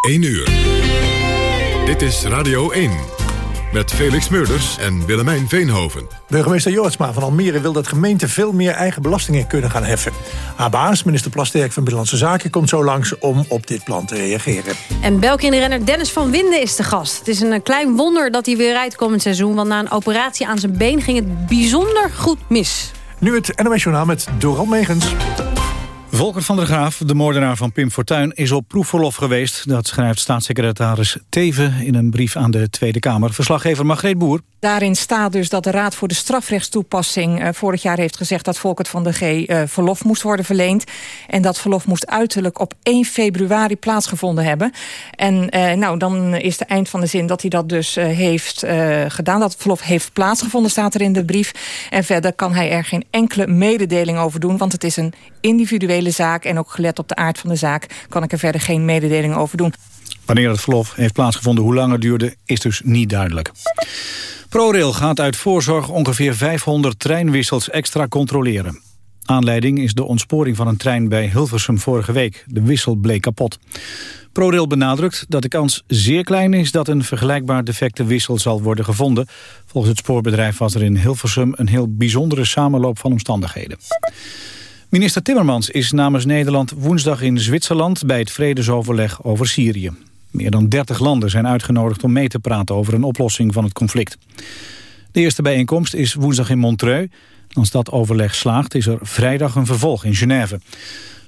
1 uur. Dit is Radio 1. Met Felix Meurders en Willemijn Veenhoven. Burgemeester Jortsma van Almere wil dat gemeenten veel meer eigen belastingen kunnen gaan heffen. Haar baas, minister Plasterk van Binnenlandse Zaken, komt zo langs om op dit plan te reageren. En Belkin-renner Dennis van Winden is de gast. Het is een klein wonder dat hij weer rijdt komend seizoen, want na een operatie aan zijn been ging het bijzonder goed mis. Nu het NOS Journaal met Doral Megens. Volker van der Graaf, de moordenaar van Pim Fortuyn, is op proefverlof geweest. Dat schrijft staatssecretaris Teven in een brief aan de Tweede Kamer. Verslaggever Margreet Boer. Daarin staat dus dat de Raad voor de Strafrechtstoepassing... Uh, vorig jaar heeft gezegd dat Volkert van der G uh, verlof moest worden verleend. En dat verlof moest uiterlijk op 1 februari plaatsgevonden hebben. En uh, nou, dan is de eind van de zin dat hij dat dus heeft gedaan. Dat verlof heeft plaatsgevonden, staat er in de brief. En verder kan hij er geen enkele mededeling over doen... want het is een individuele zaak en ook gelet op de aard van de zaak... kan ik er verder geen mededeling over doen. Wanneer het verlof heeft plaatsgevonden, hoe lang het duurde, is dus niet duidelijk. ProRail gaat uit voorzorg ongeveer 500 treinwissels extra controleren. Aanleiding is de ontsporing van een trein bij Hilversum vorige week. De wissel bleek kapot. ProRail benadrukt dat de kans zeer klein is dat een vergelijkbaar defecte wissel zal worden gevonden. Volgens het spoorbedrijf was er in Hilversum een heel bijzondere samenloop van omstandigheden. Minister Timmermans is namens Nederland woensdag in Zwitserland bij het vredesoverleg over Syrië. Meer dan 30 landen zijn uitgenodigd om mee te praten over een oplossing van het conflict. De eerste bijeenkomst is woensdag in Montreux. Als dat overleg slaagt is er vrijdag een vervolg in Genève.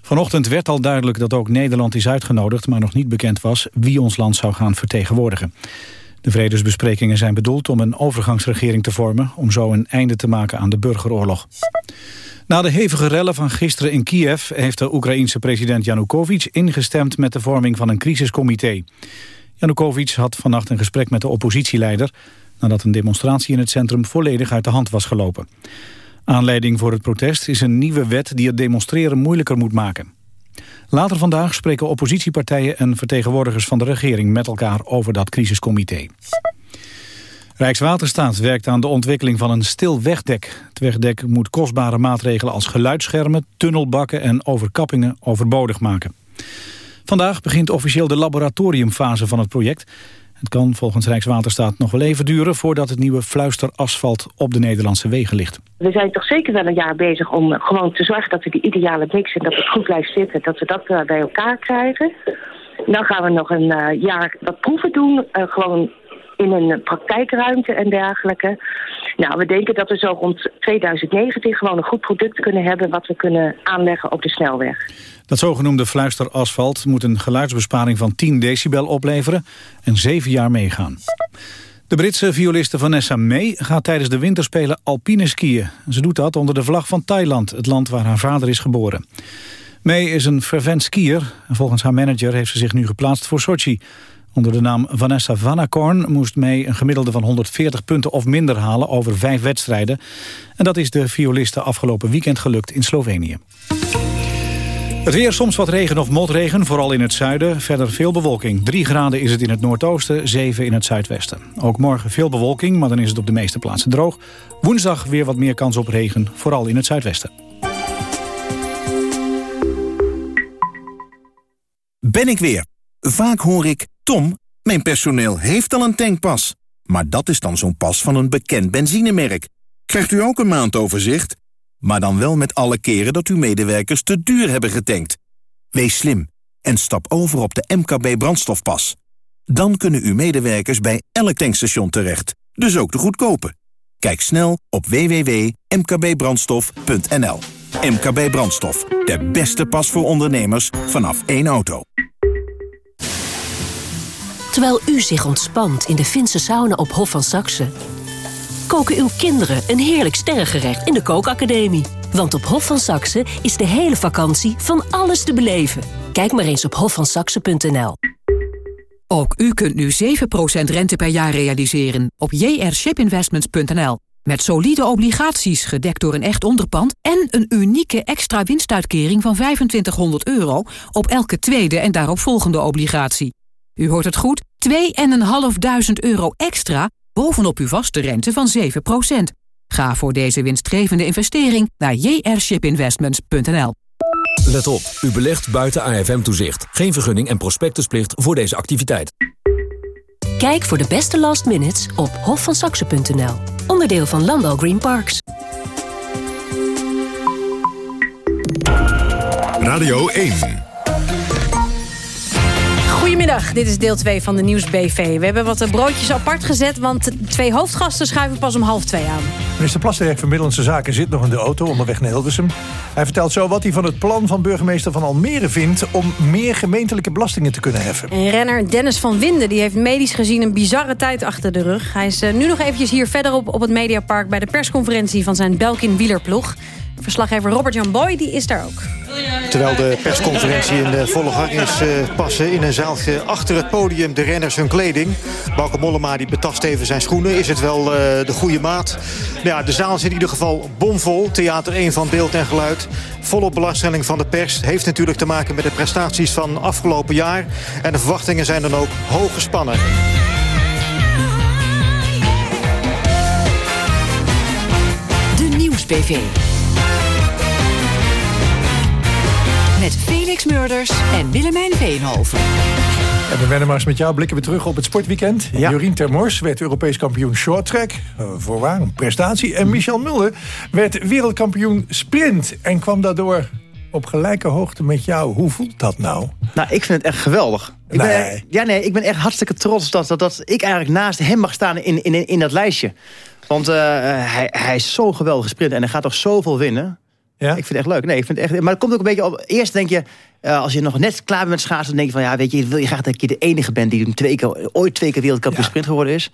Vanochtend werd al duidelijk dat ook Nederland is uitgenodigd... maar nog niet bekend was wie ons land zou gaan vertegenwoordigen. De vredesbesprekingen zijn bedoeld om een overgangsregering te vormen... om zo een einde te maken aan de burgeroorlog. Na de hevige rellen van gisteren in Kiev... heeft de Oekraïense president Janukovic ingestemd... met de vorming van een crisiscomité. Janukovic had vannacht een gesprek met de oppositieleider... nadat een demonstratie in het centrum volledig uit de hand was gelopen. Aanleiding voor het protest is een nieuwe wet... die het demonstreren moeilijker moet maken. Later vandaag spreken oppositiepartijen en vertegenwoordigers van de regering... met elkaar over dat crisiscomité. Rijkswaterstaat werkt aan de ontwikkeling van een stil wegdek. Het wegdek moet kostbare maatregelen als geluidsschermen, tunnelbakken en overkappingen overbodig maken. Vandaag begint officieel de laboratoriumfase van het project. Het kan volgens Rijkswaterstaat nog wel even duren... voordat het nieuwe fluisterasfalt op de Nederlandse wegen ligt. We zijn toch zeker wel een jaar bezig om gewoon te zorgen... dat we die ideale mix en dat het goed blijft zitten... dat we dat uh, bij elkaar krijgen. Dan gaan we nog een uh, jaar wat proeven doen. Uh, gewoon in een praktijkruimte en dergelijke. Nou, we denken dat we zo rond 2019 gewoon een goed product kunnen hebben... wat we kunnen aanleggen op de snelweg. Dat zogenoemde fluisterasfalt moet een geluidsbesparing van 10 decibel opleveren... en zeven jaar meegaan. De Britse violiste Vanessa May gaat tijdens de winterspelen alpine skiën. Ze doet dat onder de vlag van Thailand, het land waar haar vader is geboren. May is een fervent skier. Volgens haar manager heeft ze zich nu geplaatst voor Sochi. Onder de naam Vanessa Vanakorn moest mee een gemiddelde van 140 punten of minder halen over vijf wedstrijden. En dat is de violiste afgelopen weekend gelukt in Slovenië. Het weer, soms wat regen of motregen, vooral in het zuiden. Verder veel bewolking. 3 graden is het in het noordoosten, 7 in het zuidwesten. Ook morgen veel bewolking, maar dan is het op de meeste plaatsen droog. Woensdag weer wat meer kans op regen, vooral in het zuidwesten. Ben ik weer. Vaak hoor ik, Tom, mijn personeel heeft al een tankpas. Maar dat is dan zo'n pas van een bekend benzinemerk. Krijgt u ook een maandoverzicht? Maar dan wel met alle keren dat uw medewerkers te duur hebben getankt. Wees slim en stap over op de MKB brandstofpas. Dan kunnen uw medewerkers bij elk tankstation terecht. Dus ook de goedkope. Kijk snel op www.mkbbrandstof.nl MKB Brandstof, de beste pas voor ondernemers vanaf één auto. Terwijl u zich ontspant in de Finse sauna op Hof van Saxe... koken uw kinderen een heerlijk sterrengerecht in de kookacademie. Want op Hof van Saxe is de hele vakantie van alles te beleven. Kijk maar eens op hofvansaxe.nl. Ook u kunt nu 7% rente per jaar realiseren op jrshipinvestments.nl. Met solide obligaties gedekt door een echt onderpand... en een unieke extra winstuitkering van 2500 euro... op elke tweede en daaropvolgende obligatie. U hoort het goed, 2.500 euro extra bovenop uw vaste rente van 7% Ga voor deze winstgevende investering naar jrshipinvestments.nl. Let op, u belegt buiten AFM-toezicht. Geen vergunning en prospectusplicht voor deze activiteit. Kijk voor de beste last minutes op hofvansaxen.nl. Onderdeel van Landal Green Parks. Radio 1. Goedemiddag, dit is deel 2 van de Nieuws BV. We hebben wat eh, broodjes apart gezet, want twee hoofdgasten schuiven pas om half twee aan. Minister Plasterk van Middellandse Zaken zit nog in de auto onderweg naar Hilversum. Hij vertelt zo wat hij van het plan van burgemeester van Almere vindt... om meer gemeentelijke belastingen te kunnen heffen. En renner Dennis van Winden die heeft medisch gezien een bizarre tijd achter de rug. Hij is eh, nu nog eventjes hier verderop op het Mediapark... bij de persconferentie van zijn Belkin wielerploeg. Verslaggever Robert-Jan Boy die is daar ook. Terwijl de persconferentie in de volle gang is uh, passen... in een zaaltje achter het podium de renners hun kleding. Bauke Mollema die betast even zijn schoenen. Is het wel uh, de goede maat? Nou ja, de zaal is in ieder geval bomvol. Theater 1 van beeld en geluid. Volop belangstelling van de pers. Heeft natuurlijk te maken met de prestaties van afgelopen jaar. En de verwachtingen zijn dan ook hoog gespannen. De Nieuws-PV. Met Felix Murders en Willemijn Veenhoven. En we wennen maar eens met jou blikken we terug op het sportweekend. Ja. Jorien Termors werd Europees kampioen shorttrack. Uh, voorwaar, een prestatie. En Michel Muller werd wereldkampioen sprint. En kwam daardoor op gelijke hoogte met jou. Hoe voelt dat nou? Nou, ik vind het echt geweldig. Ik nee. ben, ja, nee, ik ben echt hartstikke trots dat, dat, dat ik eigenlijk naast hem mag staan in, in, in dat lijstje. Want uh, hij, hij is zo geweldig gesprint en hij gaat toch zoveel winnen. Ja? Ik vind het echt leuk. Nee, ik vind het echt, maar het komt ook een beetje op. Eerst denk je, uh, als je nog net klaar bent met schaatsen... dan denk je van, ja, weet je, wil je graag dat je de enige bent... die twee keer, ooit twee keer wereldkampioen ja. sprint geworden is.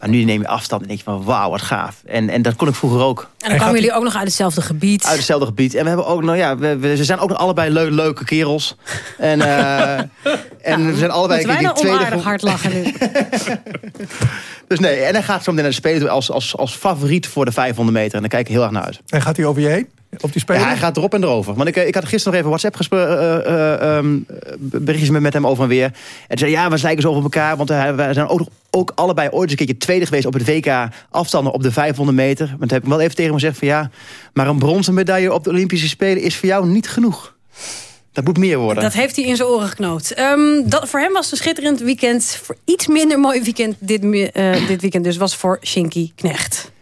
Maar nu neem je afstand en denk je van, wauw, wat gaaf. En, en dat kon ik vroeger ook. En dan kwamen jullie ook nog uit hetzelfde gebied. Uit hetzelfde gebied. En we hebben ook, nou ja, we, we ze zijn ook nog allebei le leuke kerels. En, uh, en we zijn allebei... Moeten wij nou onaardig hard lachen nu? dus nee, en hij gaat zo meteen naar de Spelen als, als, als favoriet voor de 500 meter. En daar kijk ik heel erg naar uit. En gaat hij over je heen? Op die spelen? Ja, hij gaat erop en erover. Want ik, ik had gisteren nog even WhatsApp uh, uh, um, berichtjes met, met hem over en weer. En zei, ja, we lijken zo over elkaar. Want uh, we zijn ook, ook allebei ooit eens een keertje tweede geweest... op het WK afstanden op de 500 meter. Maar toen heb ik wel even tegen hem gezegd van ja... maar een bronzen medaille op de Olympische Spelen is voor jou niet genoeg. Dat moet meer worden. Dat heeft hij in zijn oren geknoopt. Um, dat, voor hem was een schitterend weekend. Voor iets minder mooi weekend dit, uh, dit weekend dus was voor Shinky Knecht.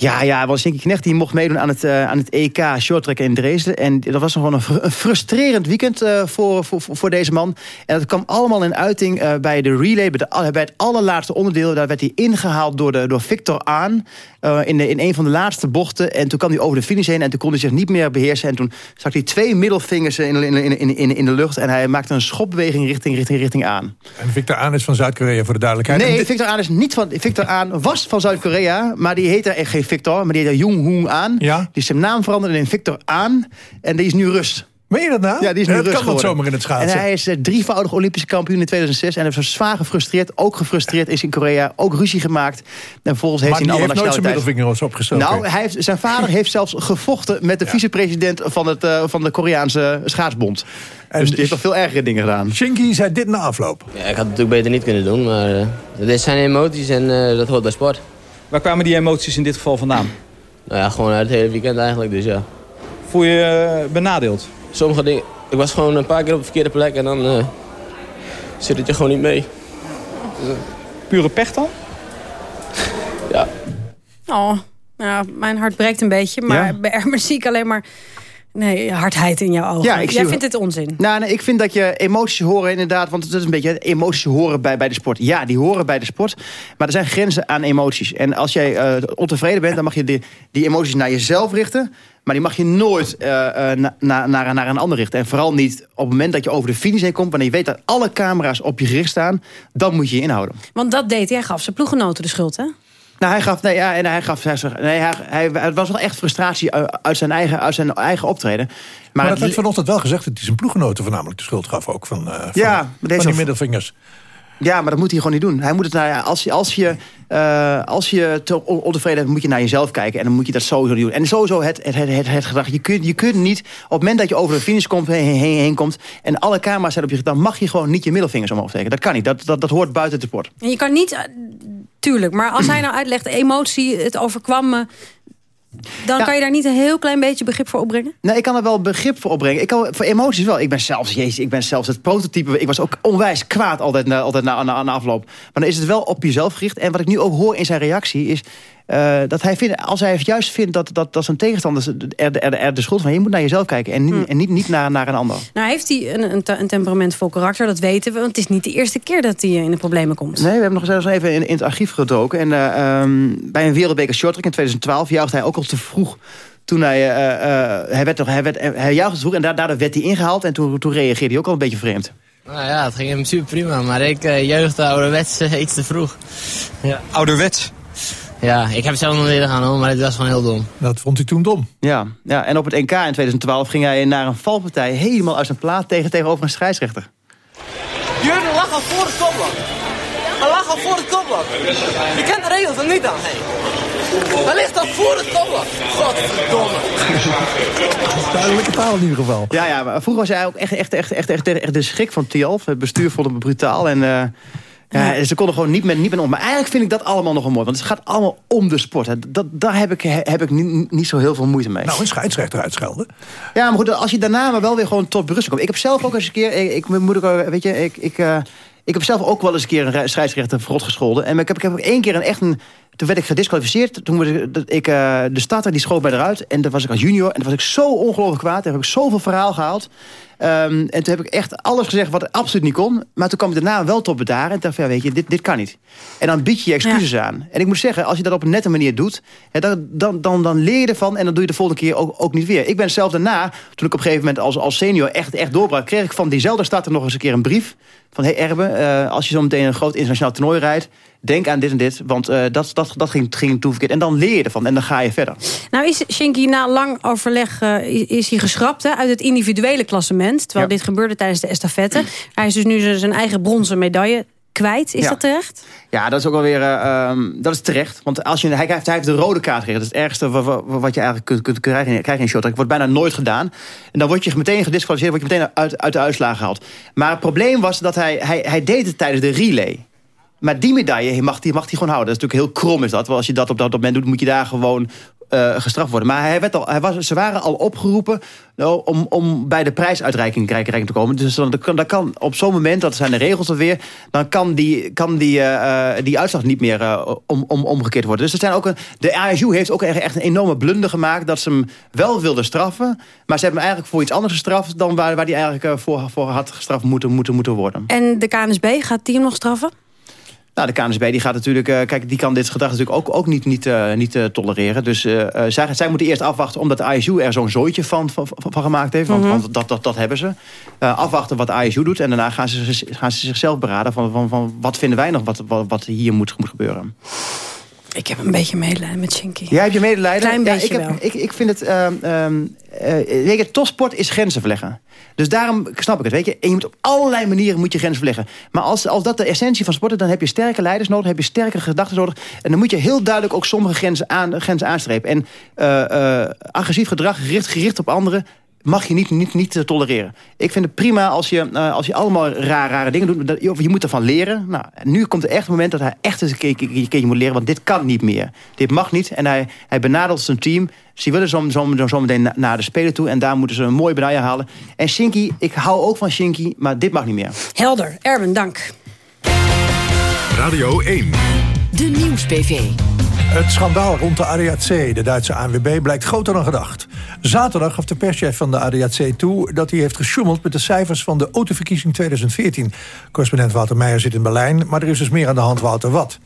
Ja, ja, want Shinky Knecht die mocht meedoen aan het, uh, aan het EK shorttrack in Dresden. En dat was gewoon een, een frustrerend weekend uh, voor, voor, voor deze man. En dat kwam allemaal in uiting uh, bij de relay, bij, de, bij het allerlaatste onderdeel. Daar werd hij ingehaald door, de, door Victor Aan in, de, in een van de laatste bochten. En toen kwam hij over de finish heen en toen kon hij zich niet meer beheersen. En toen zag hij twee middelvingers in, in, in, in, in de lucht. En hij maakte een schopbeweging richting, richting, richting Aan. En Victor Aan is van Zuid-Korea voor de duidelijkheid. Nee, Victor Aan is niet van... Victor Aan was van Zuid-Korea, maar die heette geen Victor, maar die heette Jung Hoon Aan. Ja? Die is zijn naam veranderd in Victor Aan. En die is nu Rus. Meen je dat nou? Ja, die is nu ja, Rus kan dat zomaar in het schaatsen. En hij is uh, drievoudig Olympische kampioen in 2006. En hij is zwaar gefrustreerd. Ook gefrustreerd is in Korea. Ook ruzie gemaakt. En vervolgens heeft maar hij een andere heeft nooit zijn middelvinger opgestoken. Nou, hij heeft, zijn vader heeft zelfs gevochten met de ja. vicepresident van, het, uh, van de Koreaanse schaatsbond. En dus die heeft nog veel ergere dingen gedaan. Shinky zei dit na afloop. Ja, ik had het natuurlijk beter niet kunnen doen. Maar uh, dit zijn emoties en uh, dat hoort bij sport. Waar kwamen die emoties in dit geval vandaan? Nou ja, gewoon uit het hele weekend eigenlijk, dus ja. Voel je benadeeld? Sommige dingen... Ik was gewoon een paar keer op de verkeerde plek en dan uh, zit het je gewoon niet mee. Dus, uh... Pure pech dan? ja. Oh, ja, mijn hart breekt een beetje. Maar ja? bij Ermer zie ik alleen maar... Nee, hardheid in jouw ogen. Ja, ik Jij vindt het onzin. Nou, nee, ik vind dat je emoties horen inderdaad. Want het is een beetje emoties horen bij, bij de sport. Ja, die horen bij de sport. Maar er zijn grenzen aan emoties. En als jij uh, ontevreden bent, dan mag je die, die emoties naar jezelf richten. Maar die mag je nooit uh, na, na, naar, naar een ander richten. En vooral niet op het moment dat je over de finish heen komt... wanneer je weet dat alle camera's op je gericht staan... dan moet je je inhouden. Want dat deed hij. gaf zijn ploegenoten de schuld, hè? Nou, hij gaf, nee, ja, en hij gaf, nee, hij, hij, het was wel echt frustratie uit zijn eigen, uit zijn eigen optreden. Maar, maar dat werd vanochtend wel gezegd dat hij zijn ploeggenoten voornamelijk de schuld gaf ook van, uh, van, ja, van die middelvingers. Ja, maar dat moet hij gewoon niet doen. Hij moet het naar, als, je, als, je, uh, als je te ontevreden bent, moet je naar jezelf kijken. En dan moet je dat sowieso doen. En sowieso het, het, het, het, het gedrag. Je kunt, je kunt niet, op het moment dat je over de finish komt, heen, heen, heen komt... en alle camera's zijn op je dan mag je gewoon niet je middelvingers omhoog steken. Dat kan niet. Dat, dat, dat hoort buiten de sport. En je kan niet... Uh, tuurlijk, maar als hij nou uitlegt, emotie, het overkwam me... Dan kan je daar niet een heel klein beetje begrip voor opbrengen? Nee, ik kan er wel begrip voor opbrengen. Ik kan, voor emoties wel. Ik ben zelfs, jezus, ik ben zelfs het prototype. Ik was ook onwijs kwaad altijd, na, altijd na, na, na afloop. Maar dan is het wel op jezelf gericht. En wat ik nu ook hoor in zijn reactie is... Uh, dat hij vindt, als hij juist vindt dat, dat, dat zijn tegenstanders er, er, er de schuld van... je moet naar jezelf kijken en, niet, mm. en niet, niet naar, naar een ander. Nou heeft hij een, een, een temperamentvol karakter, dat weten we. Want het is niet de eerste keer dat hij in de problemen komt. Nee, we hebben nog zelfs even in, in het archief gedoken. En uh, um, bij een wereldbeker shorttrack in 2012 juichte hij ook al te vroeg toen hij, uh, uh, hij werd toch, hij, werd, hij juichte vroeg en daardoor werd hij ingehaald. En toen, toen reageerde hij ook al een beetje vreemd. Nou ja, het ging hem super prima. Maar ik uh, jeugde ouderwets iets te vroeg. Ja. Ouderwets? Ja, ik heb het zelf nog willen gaan hoor, maar het was gewoon heel dom. Dat vond hij toen dom. Ja, ja, en op het NK in 2012 ging hij naar een valpartij helemaal uit zijn plaat tegen, tegenover een scheidsrechter. Jurgen lag al voor het kopblok. Hij lag al voor het kopblok. Je kent de regels er niet aan. Hey. Hij ligt al voor het kopblok. Godverdomme. Duidelijke taal in ieder geval. Ja, ja, maar vroeger was hij ook echt, echt, echt, echt, echt, echt de schrik van Tialf. Het bestuur vond hem brutaal en... Uh, ja, ze konden gewoon niet met, niet met om. Maar eigenlijk vind ik dat allemaal nog een mooi. Want het gaat allemaal om de sport. Dat, daar heb ik, heb ik niet, niet zo heel veel moeite mee. Nou, een scheidsrechter uitschelden. Ja, maar goed, als je daarna maar wel weer gewoon tot berust komt. Ik heb zelf ook eens een keer... Ik, ik moet ook, weet je, ik... ik uh, ik heb zelf ook wel eens een keer een scheidsrechter verrot gescholden. En ik heb, ik heb ook één keer een echt een... Toen werd ik gedisqualificeerd. Toen werd ik, uh, de starter die schoot mij eruit. En dat was ik als junior. En toen was ik zo ongelooflijk kwaad. Daar heb ik zoveel verhaal gehaald. Um, en toen heb ik echt alles gezegd wat absoluut niet kon. Maar toen kwam ik daarna wel tot bedaren. En dacht ja, weet je, dit, dit kan niet. En dan bied je je excuses aan. En ik moet zeggen, als je dat op een nette manier doet... dan, dan, dan, dan leer je ervan en dan doe je de volgende keer ook, ook niet weer. Ik ben zelf daarna, toen ik op een gegeven moment als, als senior echt, echt doorbrak... kreeg ik van diezelfde starter nog eens een keer een brief. Van, hey Erbe, uh, als je zo meteen een groot internationaal toernooi rijdt denk aan dit en dit, want uh, dat, dat, dat ging, ging toen verkeerd. En dan leer je ervan en dan ga je verder. Nou is Shinky na lang overleg uh, is hij geschrapt hè, uit het individuele klassement. Terwijl dit gebeurde tijdens de estafette. Hij is dus nu zijn eigen bronzen medaille kwijt. Is dat terecht? Ja, dat is ook wel weer uh, dat is terecht. Want als je, hij, heeft, hij heeft de rode kaart gekregen. Dat is het ergste wat, wat je eigenlijk kunt, kunt krijgen, krijgen in short Het wordt bijna nooit gedaan. En dan word je meteen gedisqualificeerd, word je meteen uit, uit de uitslagen gehaald. Maar het probleem was dat hij, hij, hij deed het tijdens de relay. Maar die medaille mag hij mag die gewoon houden. Dat is natuurlijk heel krom is dat. Want als je dat op dat moment doet, moet je daar gewoon uh, gestraft worden. Maar hij werd al, hij was, ze waren al opgeroepen nou, om, om bij de prijsuitreiking te komen. Dus dan, dan kan op zo'n moment, dat zijn de regels alweer... dan kan die, kan die, uh, die uitslag niet meer om, om, omgekeerd worden. Dus er zijn ook de ASU heeft ook echt een enorme blunder gemaakt... dat ze hem wel wilden straffen... maar ze hebben hem eigenlijk voor iets anders gestraft... dan waar, waar hij eigenlijk voor, voor had gestraft moeten, moeten, moeten worden. En de KNSB, gaat die hem nog straffen? Nou, de KNSB die gaat natuurlijk, uh, kijk, die kan dit gedrag natuurlijk ook, ook niet, niet, uh, niet uh, tolereren. Dus zij, zij moeten eerst afwachten, omdat de ISU er zo'n zooitje van, van, van, gemaakt heeft. Want, mm -hmm. want dat, dat, dat hebben ze. afwachten wat de ISU doet. En daarna gaan ze, gaan ze zichzelf beraden van, van, van wat vinden wij nog wat, wat, wat hier moet, moet gebeuren. Ik heb een beetje medelijden met Shinky. Jij hebt je medelijden? Klein ja, beetje ik, heb, wel. Ik, ik vind het... Um, uh, weet je, topsport is grenzen verleggen. Dus daarom snap ik het, weet je. En je moet op allerlei manieren moet je grenzen verleggen. Maar als, als dat de essentie van sport is, dan heb je sterke leiders nodig. heb je sterke gedachten nodig. En dan moet je heel duidelijk ook sommige grenzen, aan, grenzen aanstrepen. En uh, uh, agressief gedrag gericht, gericht op anderen mag je niet, niet, niet tolereren. Ik vind het prima als je, uh, als je allemaal raar, rare dingen doet. Dat, je moet ervan leren. Nou, nu komt er echt het moment dat hij echt eens een keertje, keer moet leren. Want dit kan niet meer. Dit mag niet. En hij, hij benadelt zijn team. Ze willen zo, zo, zo meteen naar de Spelen toe. En daar moeten ze een mooie medaille halen. En Shinky, ik hou ook van Shinky. Maar dit mag niet meer. Helder. Erben, dank. Radio 1. De Nieuws-PV. Het schandaal rond de ADAC, de Duitse ANWB, blijkt groter dan gedacht. Zaterdag gaf de perschef van de ADAC toe dat hij heeft gesjoemeld met de cijfers van de autoverkiezing 2014. Correspondent Wouter Meijer zit in Berlijn, maar er is dus meer aan de hand, Wouter. Wat?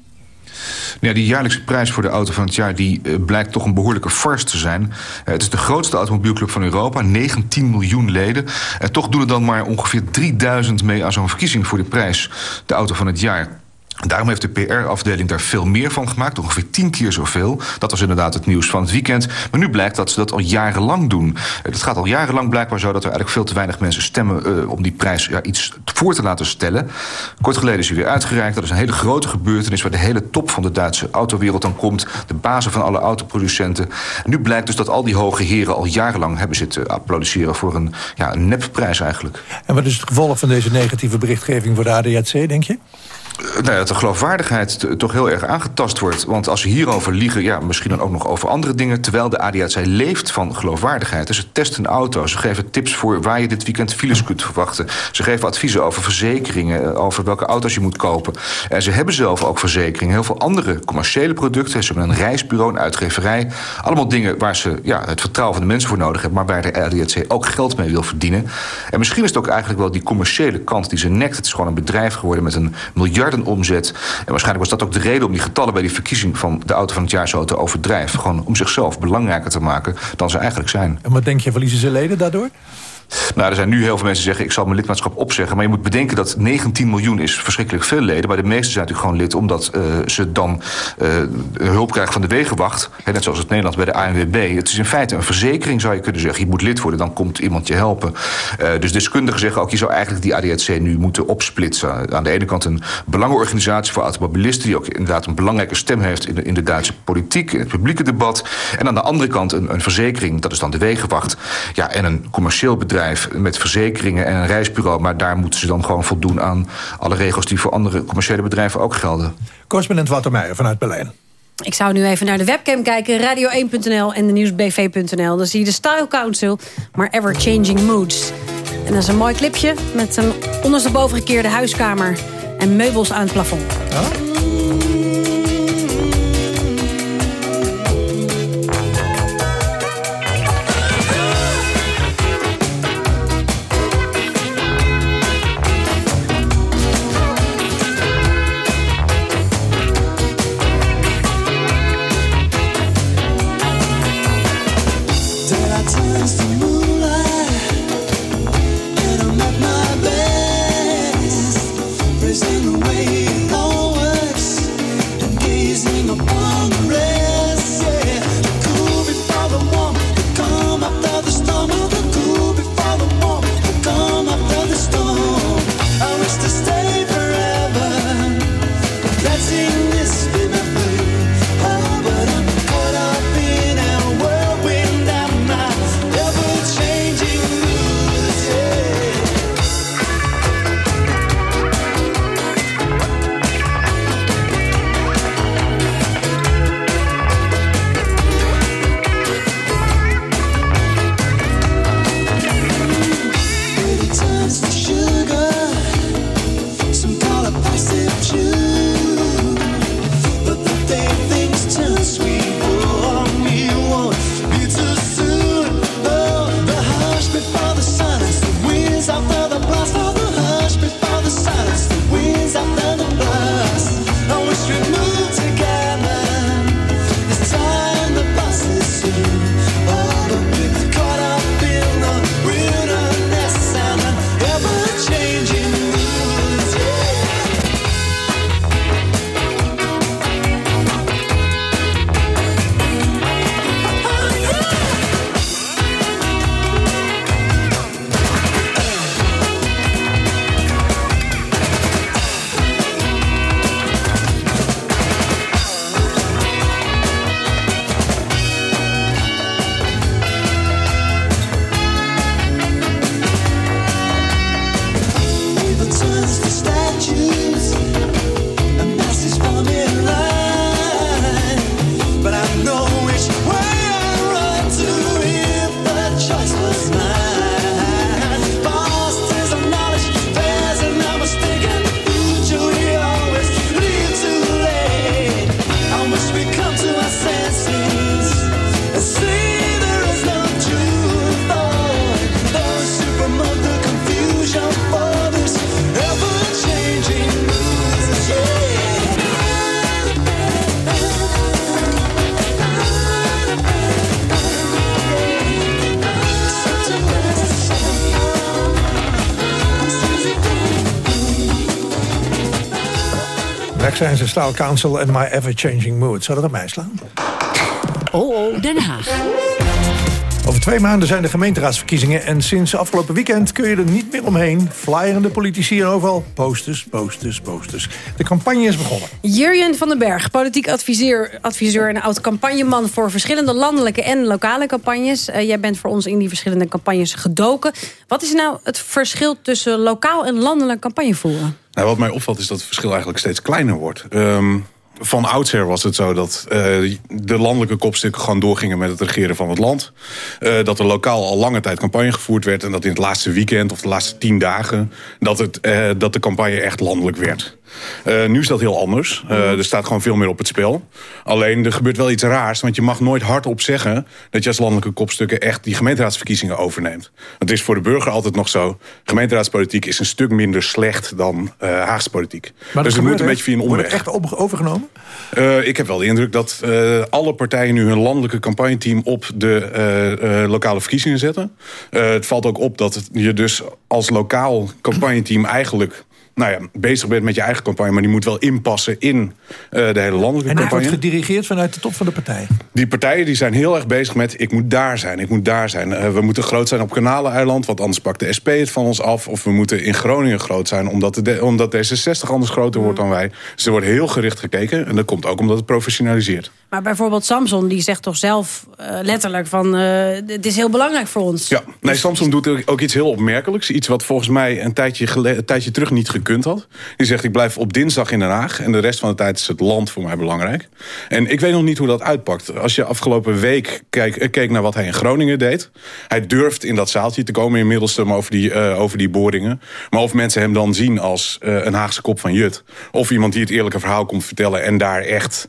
Ja, die jaarlijkse prijs voor de auto van het jaar die, uh, blijkt toch een behoorlijke farce te zijn. Uh, het is de grootste automobielclub van Europa, 19 miljoen leden. En toch doen er dan maar ongeveer 3000 mee aan zo'n verkiezing voor de prijs. De auto van het jaar. Daarom heeft de PR-afdeling daar veel meer van gemaakt. Ongeveer tien keer zoveel. Dat was inderdaad het nieuws van het weekend. Maar nu blijkt dat ze dat al jarenlang doen. Het gaat al jarenlang blijkbaar zo dat er eigenlijk veel te weinig mensen stemmen... Uh, om die prijs ja, iets voor te laten stellen. Kort geleden is hij weer uitgereikt. Dat is een hele grote gebeurtenis... waar de hele top van de Duitse autowereld dan komt. De bazen van alle autoproducenten. En nu blijkt dus dat al die hoge heren al jarenlang hebben zitten applaudisseren... voor een, ja, een nepprijs eigenlijk. En wat is het gevolg van deze negatieve berichtgeving voor de ADAC, denk je? Nou ja, dat de geloofwaardigheid toch heel erg aangetast wordt. Want als ze hierover liegen, ja, misschien dan ook nog over andere dingen... terwijl de ADAC leeft van geloofwaardigheid. Dus ze testen auto's, ze geven tips voor waar je dit weekend files kunt verwachten. Ze geven adviezen over verzekeringen, over welke auto's je moet kopen. En ze hebben zelf ook verzekeringen. Heel veel andere commerciële producten. Ze hebben een reisbureau, een uitgeverij. Allemaal dingen waar ze ja, het vertrouwen van de mensen voor nodig hebben... maar waar de ADAC ook geld mee wil verdienen. En misschien is het ook eigenlijk wel die commerciële kant die ze nekt. Het is gewoon een bedrijf geworden met een miljardenomzet. En waarschijnlijk was dat ook de reden om die getallen... bij die verkiezing van de auto van het jaar zo te overdrijven. Gewoon om zichzelf belangrijker te maken dan ze eigenlijk zijn. En wat denk je, verliezen ze leden daardoor? Nou, er zijn nu heel veel mensen die zeggen... ik zal mijn lidmaatschap opzeggen. Maar je moet bedenken dat 19 miljoen is verschrikkelijk veel leden. Maar de meeste zijn natuurlijk gewoon lid... omdat uh, ze dan uh, hulp krijgen van de wegenwacht. Net zoals het Nederland bij de ANWB. Het is in feite een verzekering, zou je kunnen zeggen. Je moet lid worden, dan komt iemand je helpen. Uh, dus deskundigen zeggen ook... je zou eigenlijk die ADAC nu moeten opsplitsen. Aan de ene kant een belangenorganisatie voor automobilisten... die ook inderdaad een belangrijke stem heeft... in de, in de Duitse politiek, in het publieke debat. En aan de andere kant een, een verzekering, dat is dan de wegenwacht. Ja, en een commercieel bedrijf met verzekeringen en een reisbureau. Maar daar moeten ze dan gewoon voldoen aan alle regels... die voor andere commerciële bedrijven ook gelden. Correspondent Wouter Meijer vanuit Berlijn. Ik zou nu even naar de webcam kijken, radio1.nl en de nieuwsbv.nl. Dan zie je de Style Council, maar Ever Changing Moods. En dat is een mooi clipje met een ondersteboven gekeerde huiskamer... en meubels aan het plafond. Style Council en My Ever Changing Mood. Zou dat op mij slaan? Oh, oh, Den Haag. Twee maanden zijn de gemeenteraadsverkiezingen... en sinds afgelopen weekend kun je er niet meer omheen. Flyerende politici en overal posters, posters, posters. De campagne is begonnen. Jurjen van den Berg, politiek adviseur, adviseur en oud-campagneman... voor verschillende landelijke en lokale campagnes. Uh, jij bent voor ons in die verschillende campagnes gedoken. Wat is nou het verschil tussen lokaal en landelijk campagne voeren? Nou, wat mij opvalt is dat het verschil eigenlijk steeds kleiner wordt. Um, van oudsher was het zo dat uh, de landelijke kopstukken gewoon doorgingen met het regeren van het land. Uh, dat er lokaal al lange tijd campagne gevoerd werd. En dat in het laatste weekend of de laatste tien dagen dat, het, uh, dat de campagne echt landelijk werd. Uh, nu is dat heel anders. Uh, er staat gewoon veel meer op het spel. Alleen er gebeurt wel iets raars. Want je mag nooit hardop zeggen dat je als landelijke kopstukken echt die gemeenteraadsverkiezingen overneemt. Het is voor de burger altijd nog zo. Gemeenteraadspolitiek is een stuk minder slecht dan uh, Haagse politiek. Maar dus het moet een beetje via een omweg. Wordt het echt overgenomen? Ik heb wel de indruk dat alle partijen nu hun landelijke campagneteam op de lokale verkiezingen zetten. het valt ook op dat je dus als lokaal campagneteam eigenlijk nou ja, bezig bent met je eigen campagne... maar die moet wel inpassen in uh, de hele landelijke en campagne. En wordt gedirigeerd vanuit de top van de partij? Die partijen die zijn heel erg bezig met... ik moet daar zijn, ik moet daar zijn. Uh, we moeten groot zijn op Kanaleneiland... want anders pakt de SP het van ons af. Of we moeten in Groningen groot zijn... omdat, de, omdat D66 anders groter wordt dan wij. Dus er wordt heel gericht gekeken. En dat komt ook omdat het professionaliseert. Maar bijvoorbeeld Samson, die zegt toch zelf uh, letterlijk van... het is heel belangrijk voor ons. Ja, nee, Samson doet ook iets heel opmerkelijks. Iets wat volgens mij een tijdje, een tijdje terug niet gekund had. Die zegt, ik blijf op dinsdag in Den Haag... en de rest van de tijd is het land voor mij belangrijk. En ik weet nog niet hoe dat uitpakt. Als je afgelopen week keek, keek naar wat hij in Groningen deed... hij durft in dat zaaltje te komen in Middelstum over die, uh, over die boringen. Maar of mensen hem dan zien als een Haagse kop van Jut... of iemand die het eerlijke verhaal komt vertellen... en daar echt,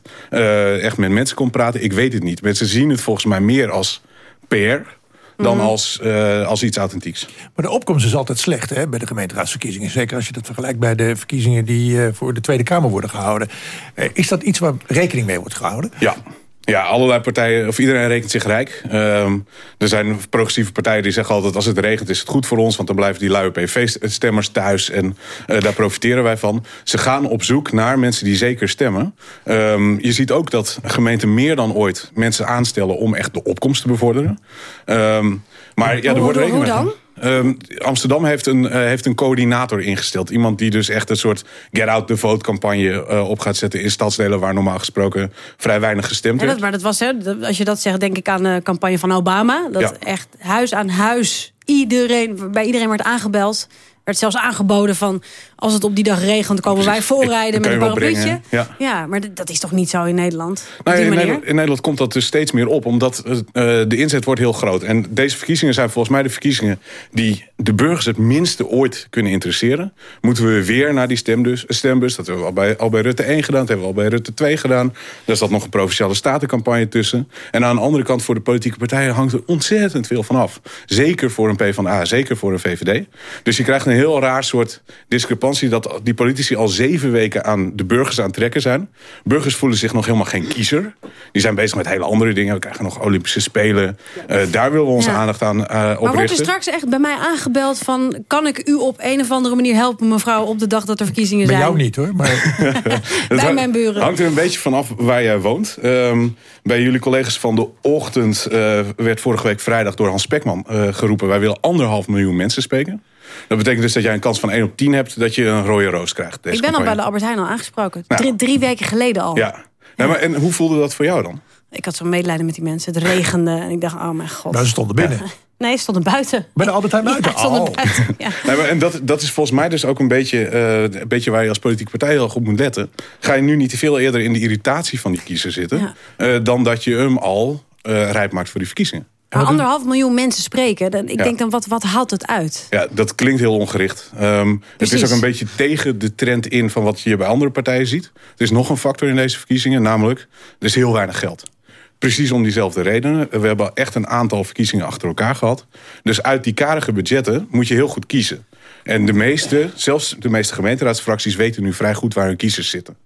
echt met mensen komt praten, ik weet het niet. Mensen zien het volgens mij meer als PR dan Mhm. als, uh, als iets authentieks. Maar de opkomst is altijd slecht hè, bij de gemeenteraadsverkiezingen. Zeker als je dat vergelijkt bij de verkiezingen... die uh, voor de Tweede Kamer worden gehouden. Uh, is dat iets waar rekening mee wordt gehouden? Ja. Ja, allerlei partijen, of iedereen rekent zich rijk. Um, er zijn progressieve partijen die zeggen altijd... als het regent is het goed voor ons, want dan blijven die luie PV-stemmers thuis... en uh, daar profiteren wij van. Ze gaan op zoek naar mensen die zeker stemmen. Um, je ziet ook dat gemeenten meer dan ooit mensen aanstellen... om echt de opkomst te bevorderen. Um, maar ja, er wordt rekening Hoe dan? Um, Amsterdam heeft een, uh, heeft een coördinator ingesteld. Iemand die dus echt een soort get out the vote campagne uh, op gaat zetten... in stadsdelen waar normaal gesproken vrij weinig gestemd ja, werd. maar dat was, hè, als je dat zegt, denk ik aan de campagne van Obama. Dat Ja. echt huis aan huis iedereen, bij iedereen werd aangebeld. werd zelfs aangeboden van... als het op die dag regent, komen wij voorrijden met een parapluutje. brengen, ja. Ja, maar dat is toch niet zo in Nederland? In? Nederland, in Nederland komt dat dus steeds meer op, omdat uh, de inzet wordt heel groot. En deze verkiezingen zijn volgens mij de verkiezingen die de burgers het minste ooit kunnen interesseren. Moeten we weer naar die stembus. stembus. Dat hebben we al bij, al bij Rutte 1 gedaan, dat hebben we al bij Rutte 2 gedaan. Daar zat nog een provinciale statencampagne tussen. En aan de andere kant voor de politieke partijen hangt er ontzettend veel van af. Zeker voor een PvdA, zeker voor een VVD. Dus je krijgt een heel raar soort discrepantie dat die politici al zeven weken aan de burgers aan het trekken zijn. Burgers voelen zich nog helemaal geen kiezer. Die zijn bezig met hele andere dingen. We krijgen nog Olympische Spelen. Uh, daar willen we onze Ja. aandacht aan uh, Maar wordt er oprichten. straks echt bij mij aangebeld van... kan ik u op een of andere manier helpen, mevrouw... op de dag dat er verkiezingen Bij zijn? jou niet hoor. Maar... Het Bij mijn buren. hangt er een beetje vanaf waar jij woont. Ehm, bij jullie collega's van de ochtend eh, werd vorige week vrijdag door Hans Spekman eh, geroepen... wij willen anderhalf miljoen mensen spreken. Dat betekent dus dat jij een kans van 1 op 10 hebt dat je een rode roos krijgt. Deze ik ben al bij de Albert Heijn al aangesproken. Nou. Drie, drie weken geleden al. Ja. Nou, maar en hoe voelde dat voor jou dan? Ik had zo'n medelijden met die mensen. Het regende. En ik dacht, oh mijn god. Nou, ze stonden binnen. Nee, ze stonden buiten. Bij de Albert Heijn buiten? Ja, stonden Oh. buiten. Ja. Nee, maar en dat, dat is volgens mij dus ook een beetje, eh, een beetje waar je als politieke partij heel goed moet letten. Ga je nu niet te veel eerder in de irritatie van die kiezer zitten... eh, dan dat je hem al eh rijp maakt voor die verkiezingen. Maar anderhalf miljoen mensen spreken. Dan, ik Ja. denk dan, wat, wat haalt het uit? Ja, dat klinkt heel ongericht. Ehm, het is ook een beetje tegen de trend in van wat je bij andere partijen ziet. Er is nog een factor in deze verkiezingen, namelijk er is heel weinig geld. Precies om diezelfde redenen. We hebben echt een aantal verkiezingen achter elkaar gehad. Dus uit die karige budgetten moet je heel goed kiezen. En de meeste, zelfs de meeste gemeenteraadsfracties weten nu vrij goed waar hun kiezers zitten.